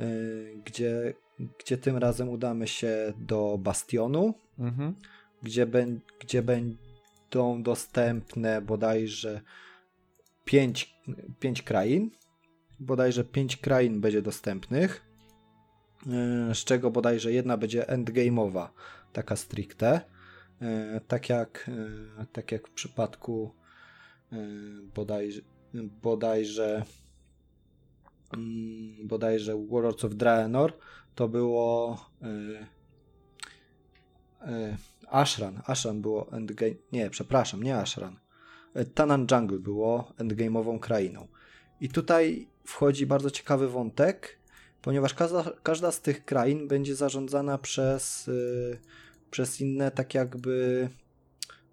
y, gdzie, gdzie tym razem udamy się do Bastionu, mhm. gdzie, be, gdzie będą dostępne bodajże pięć, pięć krain. Bodajże pięć krain będzie dostępnych, z czego bodajże jedna będzie endgame'owa, taka stricte. Tak jak, tak jak w przypadku bodajże, bodajże mm, bodajże Warlords of Draenor to było Ashran. Ashran było endgame. Nie, przepraszam, nie Ashran. E, Tanan Jungle było endgame'ową krainą. I tutaj wchodzi bardzo ciekawy wątek, ponieważ każda, każda z tych krain będzie zarządzana przez, przez inne, tak jakby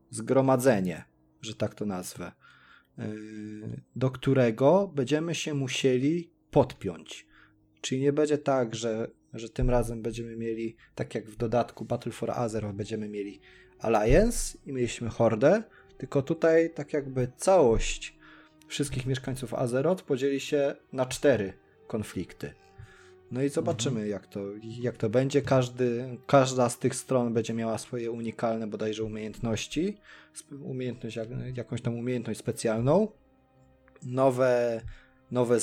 zgromadzenie, że tak to nazwę do którego będziemy się musieli podpiąć. Czyli nie będzie tak, że, że tym razem będziemy mieli, tak jak w dodatku Battle for Azeroth, będziemy mieli Alliance i mieliśmy Hordę, tylko tutaj tak jakby całość wszystkich mieszkańców Azeroth podzieli się na cztery konflikty. No i zobaczymy, mhm. jak, to, jak to będzie. Każdy, każda z tych stron będzie miała swoje unikalne bodajże umiejętności, umiejętność, jakąś tam umiejętność specjalną, nowe, nowe,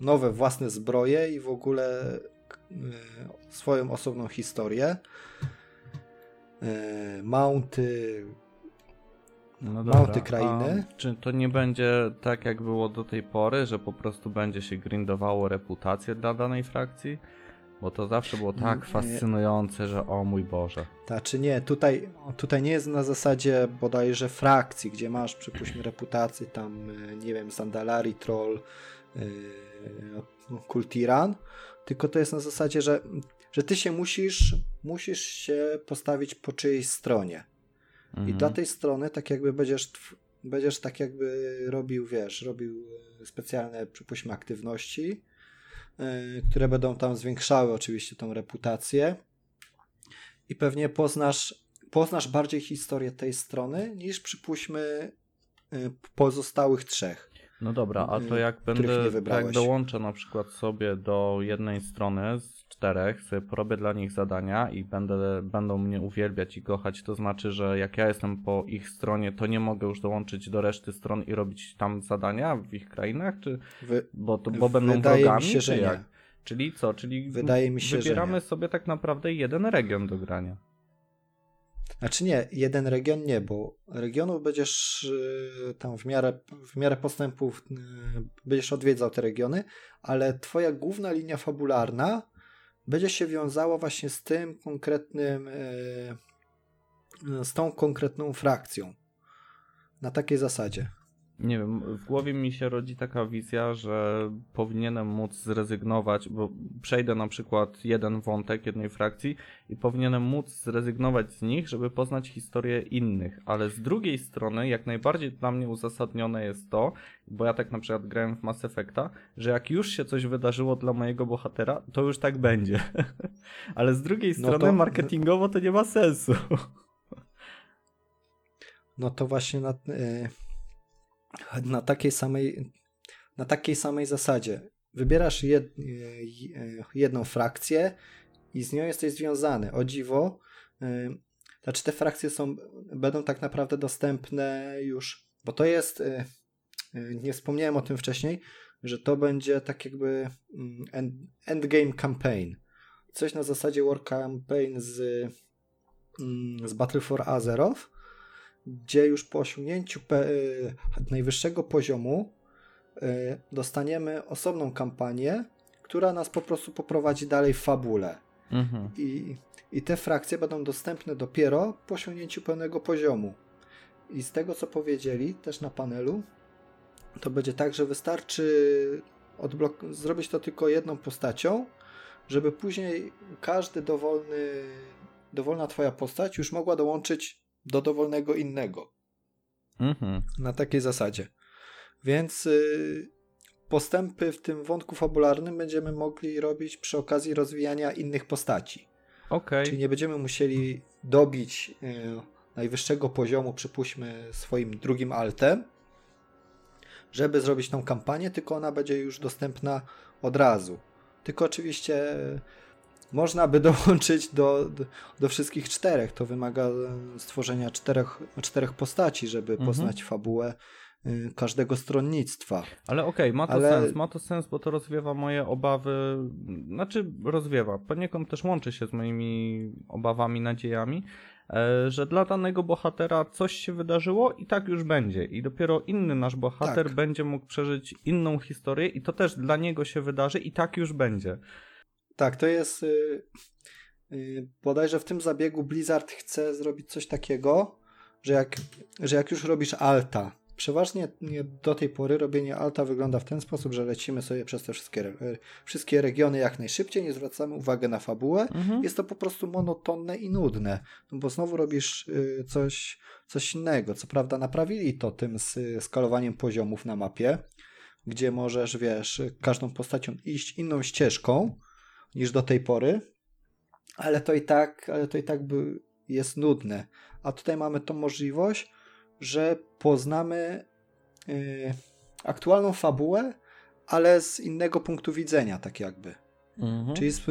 nowe własne zbroje i w ogóle e, swoją osobną historię. E, mounty, no krainy. czy to nie będzie tak, jak było do tej pory, że po prostu będzie się grindowało reputację dla danej frakcji? Bo to zawsze było tak fascynujące, że o mój Boże. Znaczy nie, tutaj, tutaj nie jest na zasadzie bodajże frakcji, gdzie masz przypuśćmy reputację tam, e, nie wiem, Sandalari, Troll, yy, Kultiran, tylko to jest na zasadzie, że, że ty się musisz, musisz się postawić po czyjejś stronie. Mhm. I dla tej strony tak jakby będziesz, będziesz tak jakby robił, wiesz, robił specjalne, przypuśćmy, aktywności, yy, które będą tam zwiększały oczywiście tą reputację i pewnie poznasz, poznasz bardziej historię tej strony niż przypuśćmy yy, pozostałych trzech. No dobra, a to jak będę, jak dołączę na przykład sobie do jednej strony z czterech, porobię dla nich zadania i będę, będą mnie uwielbiać i kochać, to znaczy, że jak ja jestem po ich stronie, to nie mogę już dołączyć do reszty stron i robić tam zadania w ich krainach, czy Wy, bo, to, bo będą wrogami, się, czy jak? Nie. Czyli co? Czyli wydaje mi się, wybieramy sobie tak naprawdę jeden region do grania. Znaczy nie, jeden region nie, bo regionów będziesz y, tam w miarę, w miarę postępów y, będziesz odwiedzał te regiony, ale twoja główna linia fabularna będzie się wiązała właśnie z tym konkretnym, y, z tą konkretną frakcją. Na takiej zasadzie nie wiem, w głowie mi się rodzi taka wizja, że powinienem móc zrezygnować, bo przejdę na przykład jeden wątek jednej frakcji i powinienem móc zrezygnować z nich, żeby poznać historię innych, ale z drugiej strony jak najbardziej dla mnie uzasadnione jest to, bo ja tak na przykład grałem w Mass Effecta, że jak już się coś wydarzyło dla mojego bohatera, to już tak będzie. ale z drugiej no strony to... marketingowo to nie ma sensu. No to właśnie na... Y na takiej samej, na takiej samej zasadzie. Wybierasz jed, jedną frakcję i z nią jesteś związany. O dziwo, y, znaczy te frakcje są, będą tak naprawdę dostępne już, bo to jest, y, y, nie wspomniałem o tym wcześniej, że to będzie tak jakby mm, end, endgame campaign. Coś na zasadzie war campaign z, mm, z Battle for Azeroth, gdzie już po osiągnięciu e, najwyższego poziomu e, dostaniemy osobną kampanię, która nas po prostu poprowadzi dalej w fabule. Mhm. I, I te frakcje będą dostępne dopiero po osiągnięciu pełnego poziomu. I z tego, co powiedzieli też na panelu, to będzie tak, że wystarczy zrobić to tylko jedną postacią, żeby później każdy dowolny, dowolna twoja postać już mogła dołączyć do dowolnego innego. Mhm. Na takiej zasadzie. Więc y, postępy w tym wątku fabularnym będziemy mogli robić przy okazji rozwijania innych postaci. Okay. Czyli nie będziemy musieli dobić y, najwyższego poziomu, przypuśćmy, swoim drugim altem, żeby zrobić tą kampanię, tylko ona będzie już dostępna od razu. Tylko oczywiście można by dołączyć do, do, wszystkich czterech. To wymaga stworzenia czterech, czterech postaci, żeby mhm. poznać fabułę y, każdego stronnictwa. Ale okej, okay, ma to Ale... sens, ma to sens, bo to rozwiewa moje obawy, znaczy rozwiewa, poniekąd też łączy się z moimi obawami, nadziejami, e, że dla danego bohatera coś się wydarzyło i tak już będzie. I dopiero inny nasz bohater tak. będzie mógł przeżyć inną historię i to też dla niego się wydarzy i tak już będzie. Tak, to jest. Yy, bodajże w tym zabiegu Blizzard chce zrobić coś takiego, że jak, że jak już robisz alta, przeważnie do tej pory robienie alta wygląda w ten sposób, że lecimy sobie przez te wszystkie, wszystkie regiony jak najszybciej, nie zwracamy uwagi na fabułę. Mhm. Jest to po prostu monotonne i nudne, no bo znowu robisz y, coś, coś innego. Co prawda naprawili to tym skalowaniem poziomów na mapie, gdzie możesz, wiesz, każdą postacią iść inną ścieżką, niż do tej pory, ale to i tak, ale to i tak by jest nudne. A tutaj mamy tą możliwość, że poznamy yy, aktualną fabułę, ale z innego punktu widzenia, tak jakby. Mhm. Czyli, z,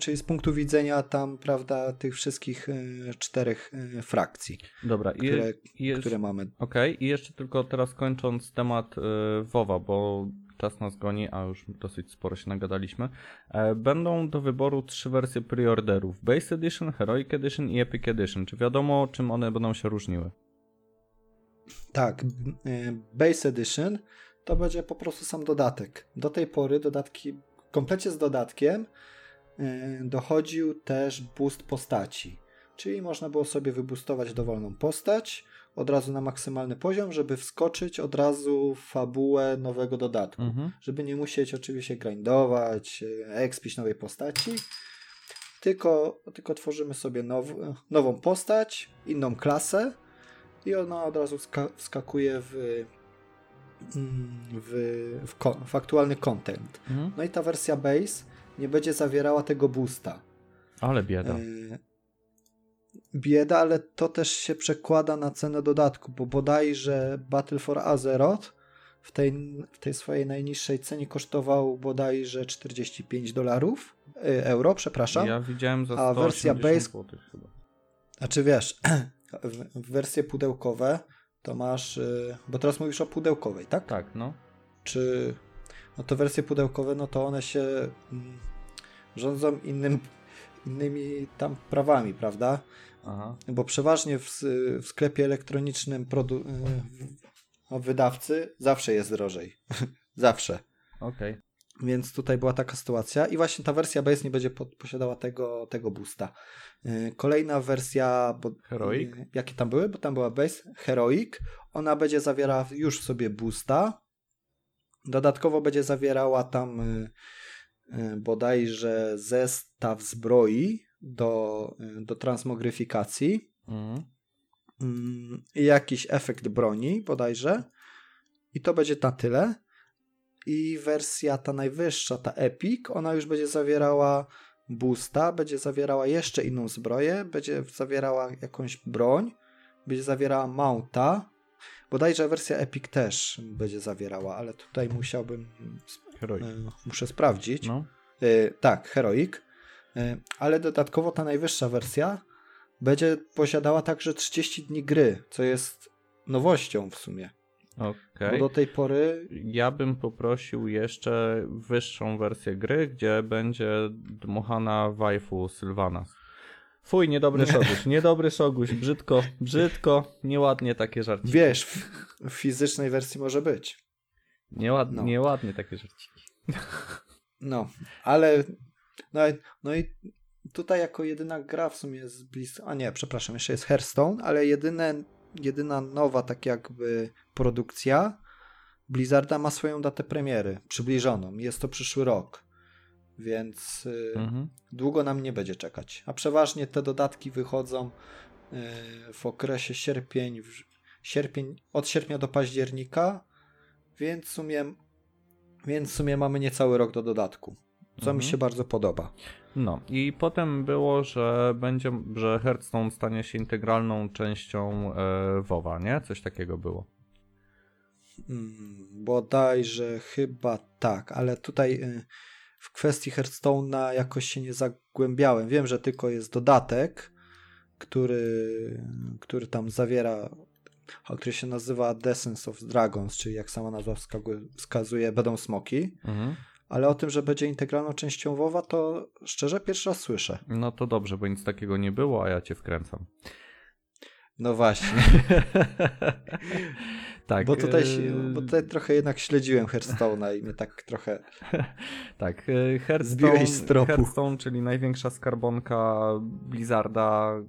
czyli z punktu widzenia tam, prawda, tych wszystkich y, czterech y, frakcji, Dobra, które, które mamy. Okej, okay. i jeszcze tylko teraz kończąc temat y, WoWa, bo czas nas goni, a już dosyć sporo się nagadaliśmy. E, będą do wyboru trzy wersje preorderów: Base Edition, Heroic Edition i Epic Edition. Czy wiadomo, czym one będą się różniły? Tak, e, Base Edition to będzie po prostu sam dodatek. Do tej pory dodatki komplecie z dodatkiem dochodził też boost postaci. Czyli można było sobie wybustować dowolną postać od razu na maksymalny poziom, żeby wskoczyć od razu w fabułę nowego dodatku. Mhm. Żeby nie musieć oczywiście grindować, expić nowej postaci. Tylko, tylko tworzymy sobie now, nową postać, inną klasę i ona od razu wskakuje w, w, w, w aktualny content. Mhm. No i ta wersja base nie będzie zawierała tego boosta. Ale bieda. E, bieda, ale to też się przekłada na cenę dodatku, bo bodajże Battle for Azeroth w tej, w tej swojej najniższej cenie kosztował bodajże 45 dolarów, e, euro, przepraszam. Ja widziałem za 180 a wersja base, zł chyba. Znaczy wiesz, w wersje pudełkowe to masz, y, bo teraz mówisz o pudełkowej, tak? Tak, no. Czy, no to wersje pudełkowe, no to one się mm, rządzą innym, innymi tam prawami, prawda? Aha. Bo przeważnie w, w sklepie elektronicznym produ- y, wydawcy zawsze jest drożej. zawsze. Okej. Okay. Więc tutaj była taka sytuacja i właśnie ta wersja base nie będzie posiadała tego, tego boosta. Y, kolejna wersja, bo, Heroic? Y, jakie tam były? Bo tam była base Heroic. Ona będzie zawierała już w sobie boosta. Dodatkowo będzie zawierała tam y, bodajże zestaw zbroi do, do transmogryfikacji mhm. mm. jakiś efekt broni bodajże. I to będzie na tyle i wersja ta najwyższa, ta Epic, ona już będzie zawierała boosta, będzie zawierała jeszcze inną zbroję, będzie zawierała jakąś broń, będzie zawierała mounta, bodajże wersja Epic też będzie zawierała, ale tutaj musiałbym Heroic. E, muszę sprawdzić. No. E, tak, Heroic, ale dodatkowo ta najwyższa wersja będzie posiadała także 30 dni gry, co jest nowością w sumie. Okay. Bo do tej pory. Ja bym poprosił jeszcze wyższą wersję gry, gdzie będzie dmuchana waifu Sylwana. Fuj, niedobry szoguś, niedobry szoguś, brzydko, brzydko, nieładnie takie żarciki. Wiesz, w fizycznej wersji może być. Nieład, no. Nieładnie takie żarciki. No, ale no, no i tutaj jako jedyna gra w sumie jest blisko, a nie, przepraszam, jeszcze jest Hearthstone, ale jedyne jedyna nowa tak jakby produkcja Blizzarda ma swoją datę premiery przybliżoną. Jest to przyszły rok. Więc y, mhm. długo nam nie będzie czekać. A przeważnie te dodatki wychodzą y, w okresie sierpień, sierpień od sierpnia do października, więc w sumie, więc w sumie mamy niecały rok do dodatku co mhm. mi się bardzo podoba. No i potem było, że będzie, że Hearthstone stanie się integralną częścią e, WoWa, nie? Coś takiego było. Hmm, bodajże chyba tak, ale tutaj y, w kwestii Hearthstone'a jakoś się nie zagłębiałem. Wiem, że tylko jest dodatek, który, który tam zawiera, który się nazywa Descent of Dragons, czyli jak sama nazwa wskazuje, będą smoki. Mhm ale o tym, że będzie integralną częścią WoWa, to szczerze pierwszy raz słyszę. No to dobrze, bo nic takiego nie było, a ja cię wkręcam. No właśnie. tak. Bo tutaj, y, bo tutaj trochę jednak śledziłem Hearthstone'a i mnie tak trochę. tak. Y, Hearthstone, z tropu. Hearthstone, czyli największa skarbonka Blizzarda, y,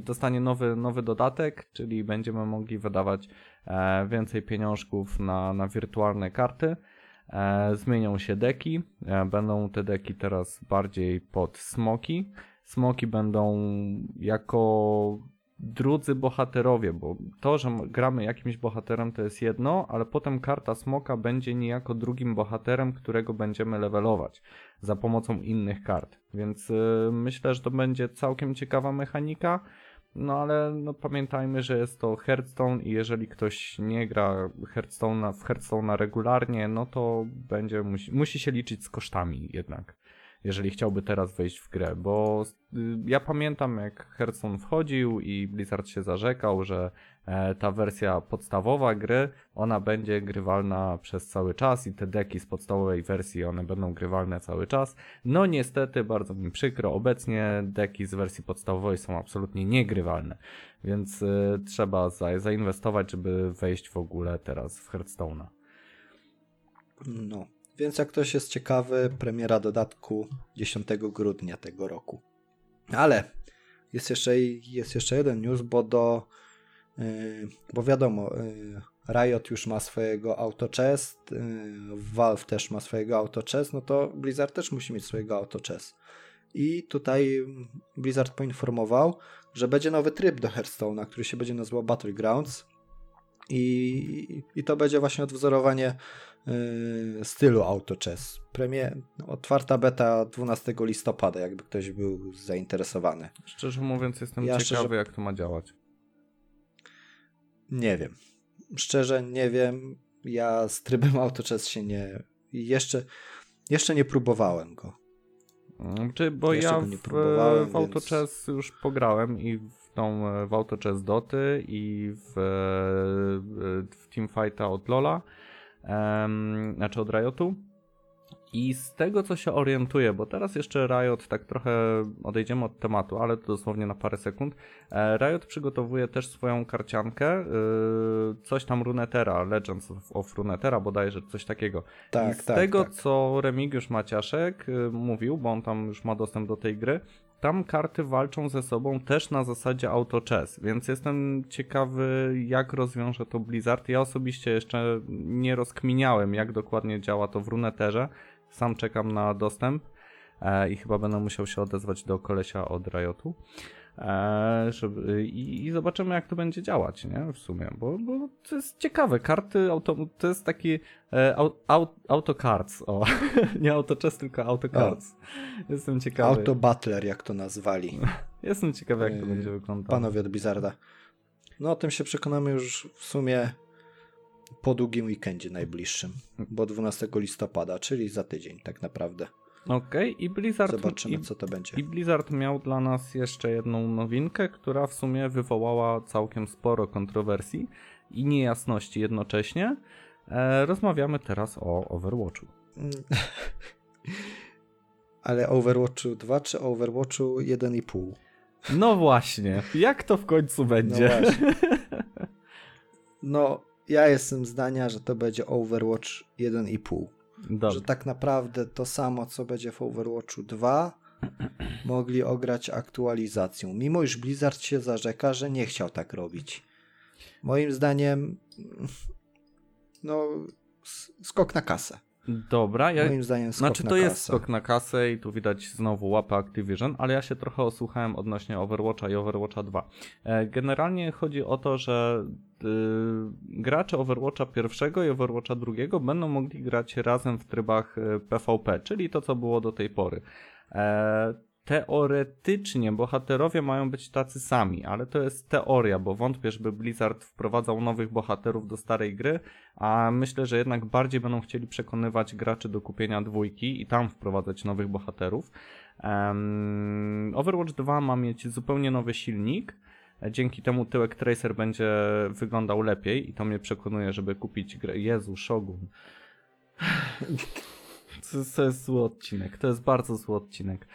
dostanie nowy, nowy dodatek, czyli będziemy mogli wydawać e, więcej pieniążków na, na wirtualne karty. E, zmienią się deki. E, będą te deki teraz bardziej pod smoki. Smoki będą jako drudzy bohaterowie, bo to, że gramy jakimś bohaterem to jest jedno, ale potem karta smoka będzie niejako drugim bohaterem, którego będziemy levelować za pomocą innych kart. Więc yy, myślę, że to będzie całkiem ciekawa mechanika. No ale no, pamiętajmy, że jest to Hearthstone i jeżeli ktoś nie gra Hearthstone'a w Hearthstone'a regularnie, no to będzie musi, musi się liczyć z kosztami jednak jeżeli chciałby teraz wejść w grę, bo y, ja pamiętam jak Hearthstone wchodził i Blizzard się zarzekał, że e, ta wersja podstawowa gry, ona będzie grywalna przez cały czas i te deki z podstawowej wersji, one będą grywalne cały czas. No niestety, bardzo mi przykro, obecnie deki z wersji podstawowej są absolutnie niegrywalne, więc y, trzeba za, zainwestować, żeby wejść w ogóle teraz w Hearthstone'a. No, Więc jak ktoś jest ciekawy, premiera dodatku 10 grudnia tego roku. Ale jest jeszcze, jest jeszcze jeden news, bo do yy, bo wiadomo, yy, Riot już ma swojego autochest, yy, Valve też ma swojego autochest, no to Blizzard też musi mieć swojego autochest. I tutaj Blizzard poinformował, że będzie nowy tryb do Hearthstone'a, który się będzie nazywał Battlegrounds. I, I to będzie właśnie odwzorowanie yy, stylu autochess. Premie, otwarta beta 12 listopada, jakby ktoś był zainteresowany. Szczerze mówiąc, jestem ja ciekawy, szczerze... jak to ma działać. Nie wiem. Szczerze nie wiem. Ja z trybem autochess się nie. Jeszcze, jeszcze nie próbowałem go. Mm, czy, bo Jeszcze ja w, w więc... Autochess już pograłem i w tą e, w Autochess Doty i w, e, w Teamfighta od Lola, um, znaczy od Riotu. I z tego co się orientuję, bo teraz jeszcze Riot, tak trochę odejdziemy od tematu, ale to dosłownie na parę sekund. E, Riot przygotowuje też swoją karciankę, coś tam Runetera, Legends of Runetera bodajże, coś takiego. Tak, I z tak, tego tak. co Remigiusz Maciaszek mówił, bo on tam już ma dostęp do tej gry, tam karty walczą ze sobą też na zasadzie auto chess, więc jestem ciekawy, jak rozwiąże to Blizzard. Ja osobiście jeszcze nie rozkminiałem, jak dokładnie działa to w Runeterze. Sam czekam na dostęp e, i chyba będę musiał się odezwać do kolesia od Riotu. E, żeby, i, i, zobaczymy, jak to będzie działać, nie? W sumie, bo, bo to jest ciekawe. Karty, auto, to jest taki e, auto, auto cards, o. nie auto chess, tylko auto cards. Jestem ciekawy. Auto butler, jak to nazwali. Jestem ciekawy, jak to będzie wyglądało. Panowie od Bizarda. No o tym się przekonamy już w sumie po długim weekendzie najbliższym, bo 12 listopada, czyli za tydzień tak naprawdę. Okej, okay. i Blizzard. Zobaczymy, i, co to będzie. I Blizzard miał dla nas jeszcze jedną nowinkę, która w sumie wywołała całkiem sporo kontrowersji i niejasności jednocześnie. E, rozmawiamy teraz o Overwatchu. Ale Overwatchu 2 czy Overwatchu 1,5? No właśnie, jak to w końcu będzie? No, no ja jestem zdania, że to będzie Overwatch 1,5. Dobrze. Że tak naprawdę to samo, co będzie w Overwatchu 2, mogli ograć aktualizacją. Mimo iż Blizzard się zarzeka, że nie chciał tak robić. Moim zdaniem, no, skok na kasę. Dobra, ja... moim zdaniem skok Znaczy to jest skok na kasę i tu widać znowu łapę Activision, ale ja się trochę osłuchałem odnośnie Overwatcha i Overwatcha 2. E, generalnie chodzi o to, że y, gracze Overwatcha pierwszego i Overwatcha drugiego będą mogli grać razem w trybach PvP, y, czyli to co było do tej pory. E, teoretycznie bohaterowie mają być tacy sami, ale to jest teoria, bo wątpię, żeby Blizzard wprowadzał nowych bohaterów do starej gry, a myślę, że jednak bardziej będą chcieli przekonywać graczy do kupienia dwójki i tam wprowadzać nowych bohaterów. Um, Overwatch 2 ma mieć zupełnie nowy silnik, dzięki temu tyłek Tracer będzie wyglądał lepiej i to mnie przekonuje, żeby kupić grę. Jezu, Shogun. To jest, zły odcinek, to jest bardzo zły odcinek.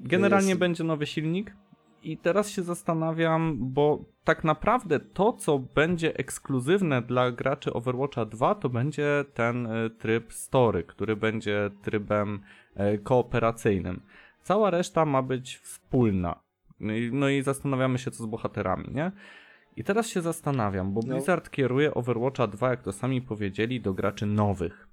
Generalnie jest... będzie nowy silnik. I teraz się zastanawiam, bo tak naprawdę to, co będzie ekskluzywne dla graczy Overwatcha 2, to będzie ten e, tryb story, który będzie trybem e, kooperacyjnym. Cała reszta ma być wspólna. No i, no i zastanawiamy się, co z bohaterami, nie? I teraz się zastanawiam, bo no. Blizzard kieruje Overwatcha 2, jak to sami powiedzieli, do graczy nowych.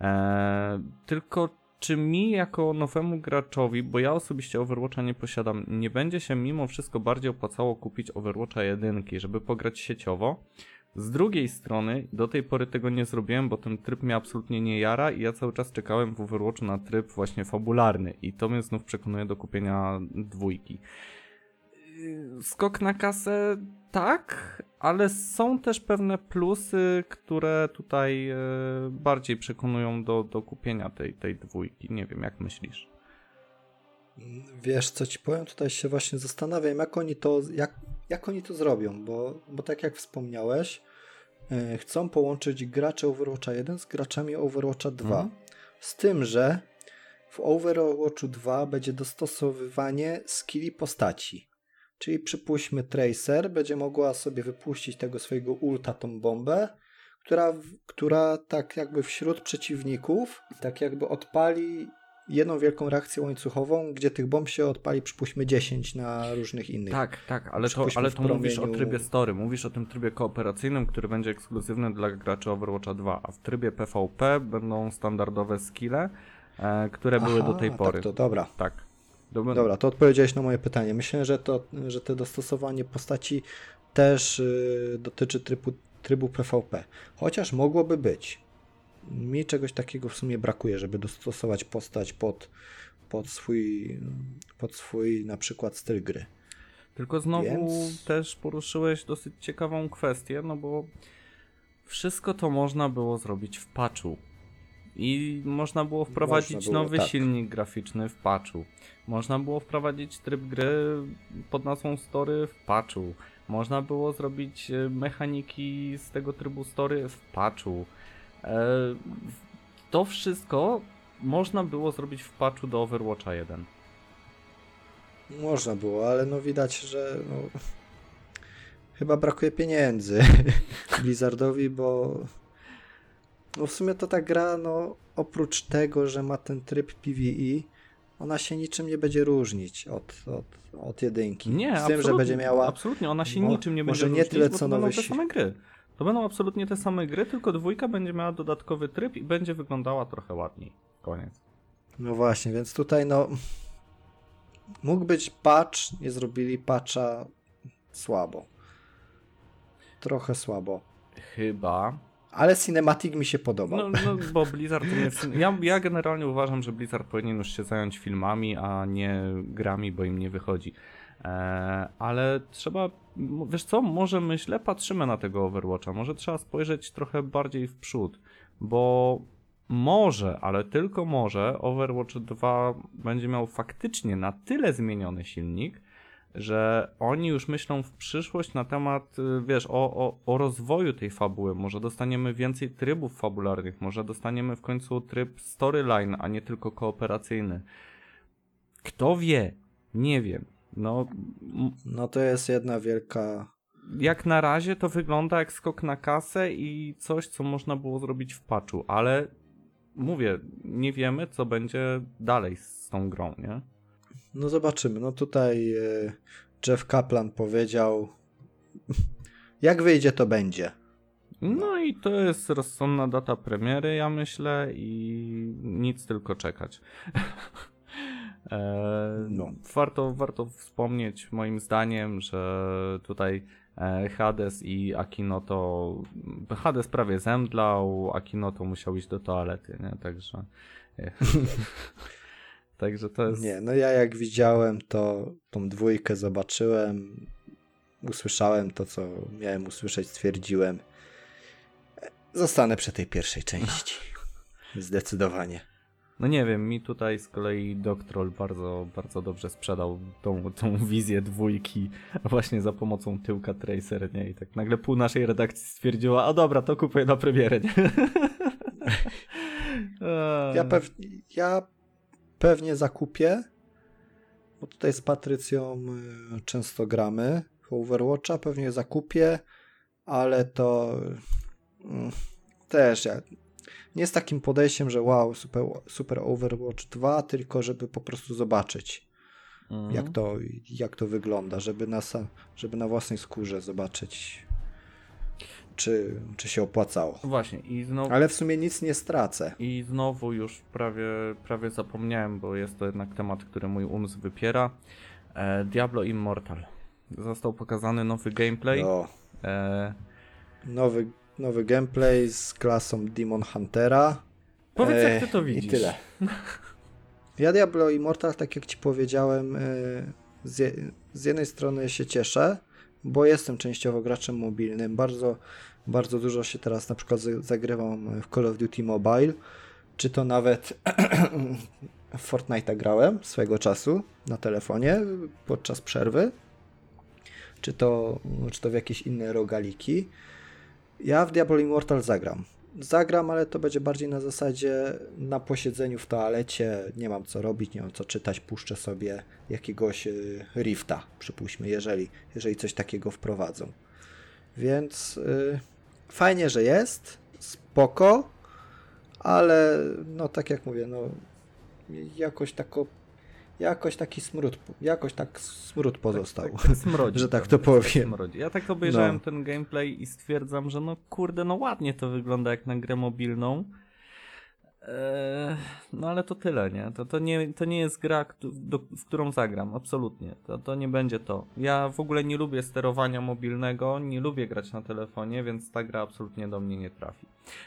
Eee, tylko czy mi jako nowemu graczowi, bo ja osobiście Overwatcha nie posiadam, nie będzie się mimo wszystko bardziej opłacało kupić Overwatcha 1, żeby pograć sieciowo? Z drugiej strony, do tej pory tego nie zrobiłem, bo ten tryb mnie absolutnie nie jara i ja cały czas czekałem w Overwatchu na tryb właśnie fabularny i to mnie znów przekonuje do kupienia dwójki skok na kasę tak, ale są też pewne plusy, które tutaj e, bardziej przekonują do, do kupienia tej, tej dwójki. Nie wiem, jak myślisz? Wiesz, co ci powiem? Tutaj się właśnie zastanawiam, jak oni to, jak, jak oni to zrobią, bo, bo tak jak wspomniałeś, yy, chcą połączyć gracze Overwatcha 1 z graczami Overwatcha 2. Mhm. Z tym, że w Overwatchu 2 będzie dostosowywanie skilli postaci. Czyli przypuśćmy Tracer będzie mogła sobie wypuścić tego swojego ulta, tą bombę, która, która tak jakby wśród przeciwników, tak jakby odpali jedną wielką reakcję łańcuchową, gdzie tych bomb się odpali, przypuśćmy 10 na różnych innych. Tak, tak, ale to, ale to mówisz o trybie story, mówisz o tym trybie kooperacyjnym, który będzie ekskluzywny dla graczy Overwatcha 2, a w trybie PvP będą standardowe skille, e, które Aha, były do tej pory. Tak, to dobra. Tak. Dobra. dobra, to odpowiedziałeś na moje pytanie. Myślę, że to, że to dostosowanie postaci też y, dotyczy trybu, trybu PvP. Chociaż mogłoby być mi czegoś takiego w sumie brakuje, żeby dostosować postać pod, pod, swój, pod swój na przykład styl gry. Tylko znowu Więc... też poruszyłeś dosyć ciekawą kwestię, no bo wszystko to można było zrobić w patchu. I można było wprowadzić można było, nowy tak. silnik graficzny w patchu. Można było wprowadzić tryb gry pod nazwą Story w patchu. Można było zrobić e, mechaniki z tego trybu Story w patchu. E, to wszystko można było zrobić w patchu do Overwatcha 1. Można było, ale no widać, że no, chyba brakuje pieniędzy Blizzardowi, bo no w sumie to ta gra, no oprócz tego, że ma ten tryb PvE, ona się niczym nie będzie różnić od, od, od jedynki. Nie, Z tym, że będzie miała. Absolutnie, ona się niczym nie będzie różnić. Może nie tyle co nowe. Te same gry. To będą absolutnie te same gry, tylko dwójka będzie miała dodatkowy tryb i będzie wyglądała trochę ładniej. Koniec. No właśnie, więc tutaj no mógł być patch, nie zrobili patcha słabo. Trochę słabo. Chyba. Ale Cinematic mi się podobał. No, no bo Blizzard nie... Ja, ja generalnie uważam, że Blizzard powinien już się zająć filmami, a nie grami, bo im nie wychodzi. E, ale trzeba, wiesz co, może myślę, patrzymy na tego Overwatcha, może trzeba spojrzeć trochę bardziej w przód, bo może, ale tylko może Overwatch 2 będzie miał faktycznie na tyle zmieniony silnik, że oni już myślą w przyszłość na temat, y, wiesz, o, o, o rozwoju tej fabuły. Może dostaniemy więcej trybów fabularnych, może dostaniemy w końcu tryb storyline, a nie tylko kooperacyjny. Kto wie? Nie wiem. No, no to jest jedna wielka. Jak na razie to wygląda jak skok na kasę i coś, co można było zrobić w patchu, ale mówię, nie wiemy, co będzie dalej z tą grą, nie? No zobaczymy. No tutaj e, Jeff Kaplan powiedział, jak wyjdzie, to będzie. No i to jest rozsądna data premiery, ja myślę, i nic tylko czekać. E, no. Warto, warto wspomnieć moim zdaniem, że tutaj e, Hades i Akinoto Hades prawie zemdlał, Akinoto musiał iść do toalety, nie? Także Także to jest... Nie, no ja jak widziałem to, tą dwójkę zobaczyłem, usłyszałem to, co miałem usłyszeć, stwierdziłem zostanę przy tej pierwszej części. Zdecydowanie. No nie wiem, mi tutaj z kolei Doctroll bardzo, bardzo dobrze sprzedał tą, tą wizję dwójki właśnie za pomocą tyłka Tracer, nie? I tak nagle pół naszej redakcji stwierdziła, a dobra, to kupuję na premierę, nie? ja, pew ja pewnie zakupię, bo tutaj z Patrycją y, często gramy Overwatcha, pewnie zakupię, ale to mm, też ja nie z takim podejściem, że wow, super, super Overwatch 2, tylko żeby po prostu zobaczyć, mhm. jak, to, jak to wygląda, żeby na, żeby na własnej skórze zobaczyć, czy, czy się opłacało. Właśnie, i znowu. Ale w sumie nic nie stracę. I znowu już prawie, prawie zapomniałem, bo jest to jednak temat, który mój umysł wypiera. E, Diablo Immortal. Został pokazany nowy gameplay. No. E... Nowy nowy gameplay z klasą Demon Huntera. Powiedz, e, jak ty to widzisz. I tyle. Ja Diablo Immortal, tak jak ci powiedziałem, e, z, z, jednej strony się cieszę, bo jestem częściowo graczem mobilnym. Bardzo, bardzo dużo się teraz na przykład zagrywam w Call of Duty Mobile, czy to nawet w Fortnite'a grałem swego czasu na telefonie podczas przerwy, czy to, czy to w jakieś inne rogaliki. Ja w Diablo Immortal zagram. Zagram, ale to będzie bardziej na zasadzie na posiedzeniu w toalecie, nie mam co robić, nie mam co czytać, puszczę sobie jakiegoś y, rifta, przypuśćmy, jeżeli, jeżeli coś takiego wprowadzą. Więc yy, fajnie, że jest, spoko, ale no tak jak mówię, no jakoś tako, jakoś taki smród, jakoś tak smród pozostał, tak, tak, smrodzi, że tak to powiem. Smrodzi. Ja tak obejrzałem no. ten gameplay i stwierdzam, że no kurde, no ładnie to wygląda jak na grę mobilną, Eee, no ale to tyle, nie? To, to, nie, to nie jest gra, do, w którą zagram, absolutnie. To, to nie będzie to. Ja w ogóle nie lubię sterowania mobilnego, nie lubię grać na telefonie, więc ta gra absolutnie do mnie nie trafi.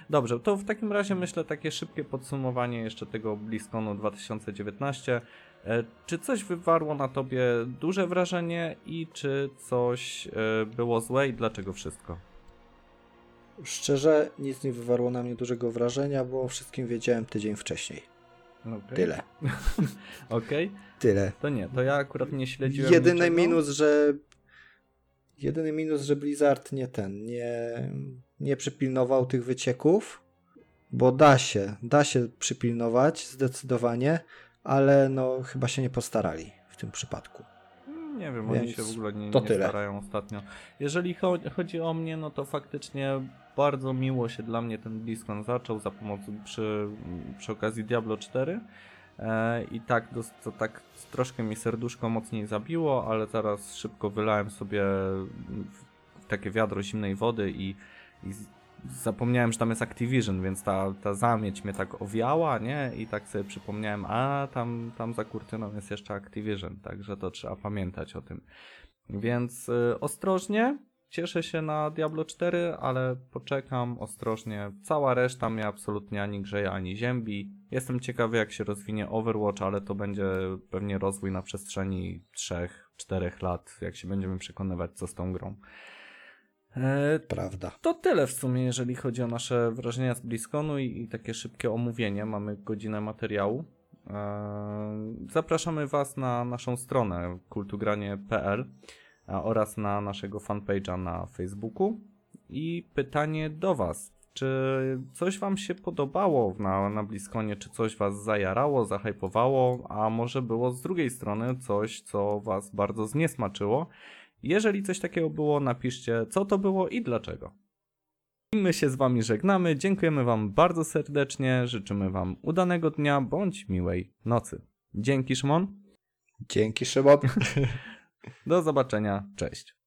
Dobrze, to w takim razie myślę takie szybkie podsumowanie jeszcze tego BlizzConu 2019. Eee, czy coś wywarło na tobie duże wrażenie i czy coś e, było złe i dlaczego wszystko? Szczerze, nic nie wywarło na mnie dużego wrażenia, bo o wszystkim wiedziałem tydzień wcześniej. Okay. Tyle. Okej. Okay. Tyle. To nie, to ja akurat nie śledziłem Jedyny niczego. minus, że jedyny minus, że Blizzard nie ten, nie, nie przypilnował tych wycieków, bo da się, da się przypilnować zdecydowanie, ale no chyba się nie postarali w tym przypadku. Nie wiem, Więc oni się w ogóle nie, nie starają ostatnio. Jeżeli chodzi o mnie, no to faktycznie bardzo miło się dla mnie ten BlizzCon zaczął za pomocą przy, przy okazji Diablo 4. E, I tak, to tak troszkę mi serduszko mocniej zabiło, ale zaraz szybko wylałem sobie takie wiadro zimnej wody i, i zapomniałem, że tam jest Activision, więc ta, ta zamieć mnie tak owiała, nie? I tak sobie przypomniałem, a tam, tam za kurtyną jest jeszcze Activision, także to trzeba pamiętać o tym. Więc y, ostrożnie, cieszę się na Diablo 4, ale poczekam ostrożnie. Cała reszta mnie absolutnie ani grzeje, ani ziębi. Jestem ciekawy, jak się rozwinie Overwatch, ale to będzie pewnie rozwój na przestrzeni 3-4 lat, jak się będziemy przekonywać, co z tą grą. E, Prawda. To tyle w sumie, jeżeli chodzi o nasze wrażenia z BlizzConu i, i takie szybkie omówienie. Mamy godzinę materiału. E, zapraszamy Was na naszą stronę kultugranie.pl oraz na naszego fanpage'a na Facebooku. I pytanie do Was. Czy coś Wam się podobało na, na BlizzConie? Czy coś Was zajarało, zahypowało? A może było z drugiej strony coś, co Was bardzo zniesmaczyło? Jeżeli coś takiego było, napiszcie, co to było i dlaczego. My się z Wami żegnamy, dziękujemy Wam bardzo serdecznie, życzymy Wam udanego dnia bądź miłej nocy. Dzięki, Szymon. Dzięki, Szymon. Do zobaczenia, cześć.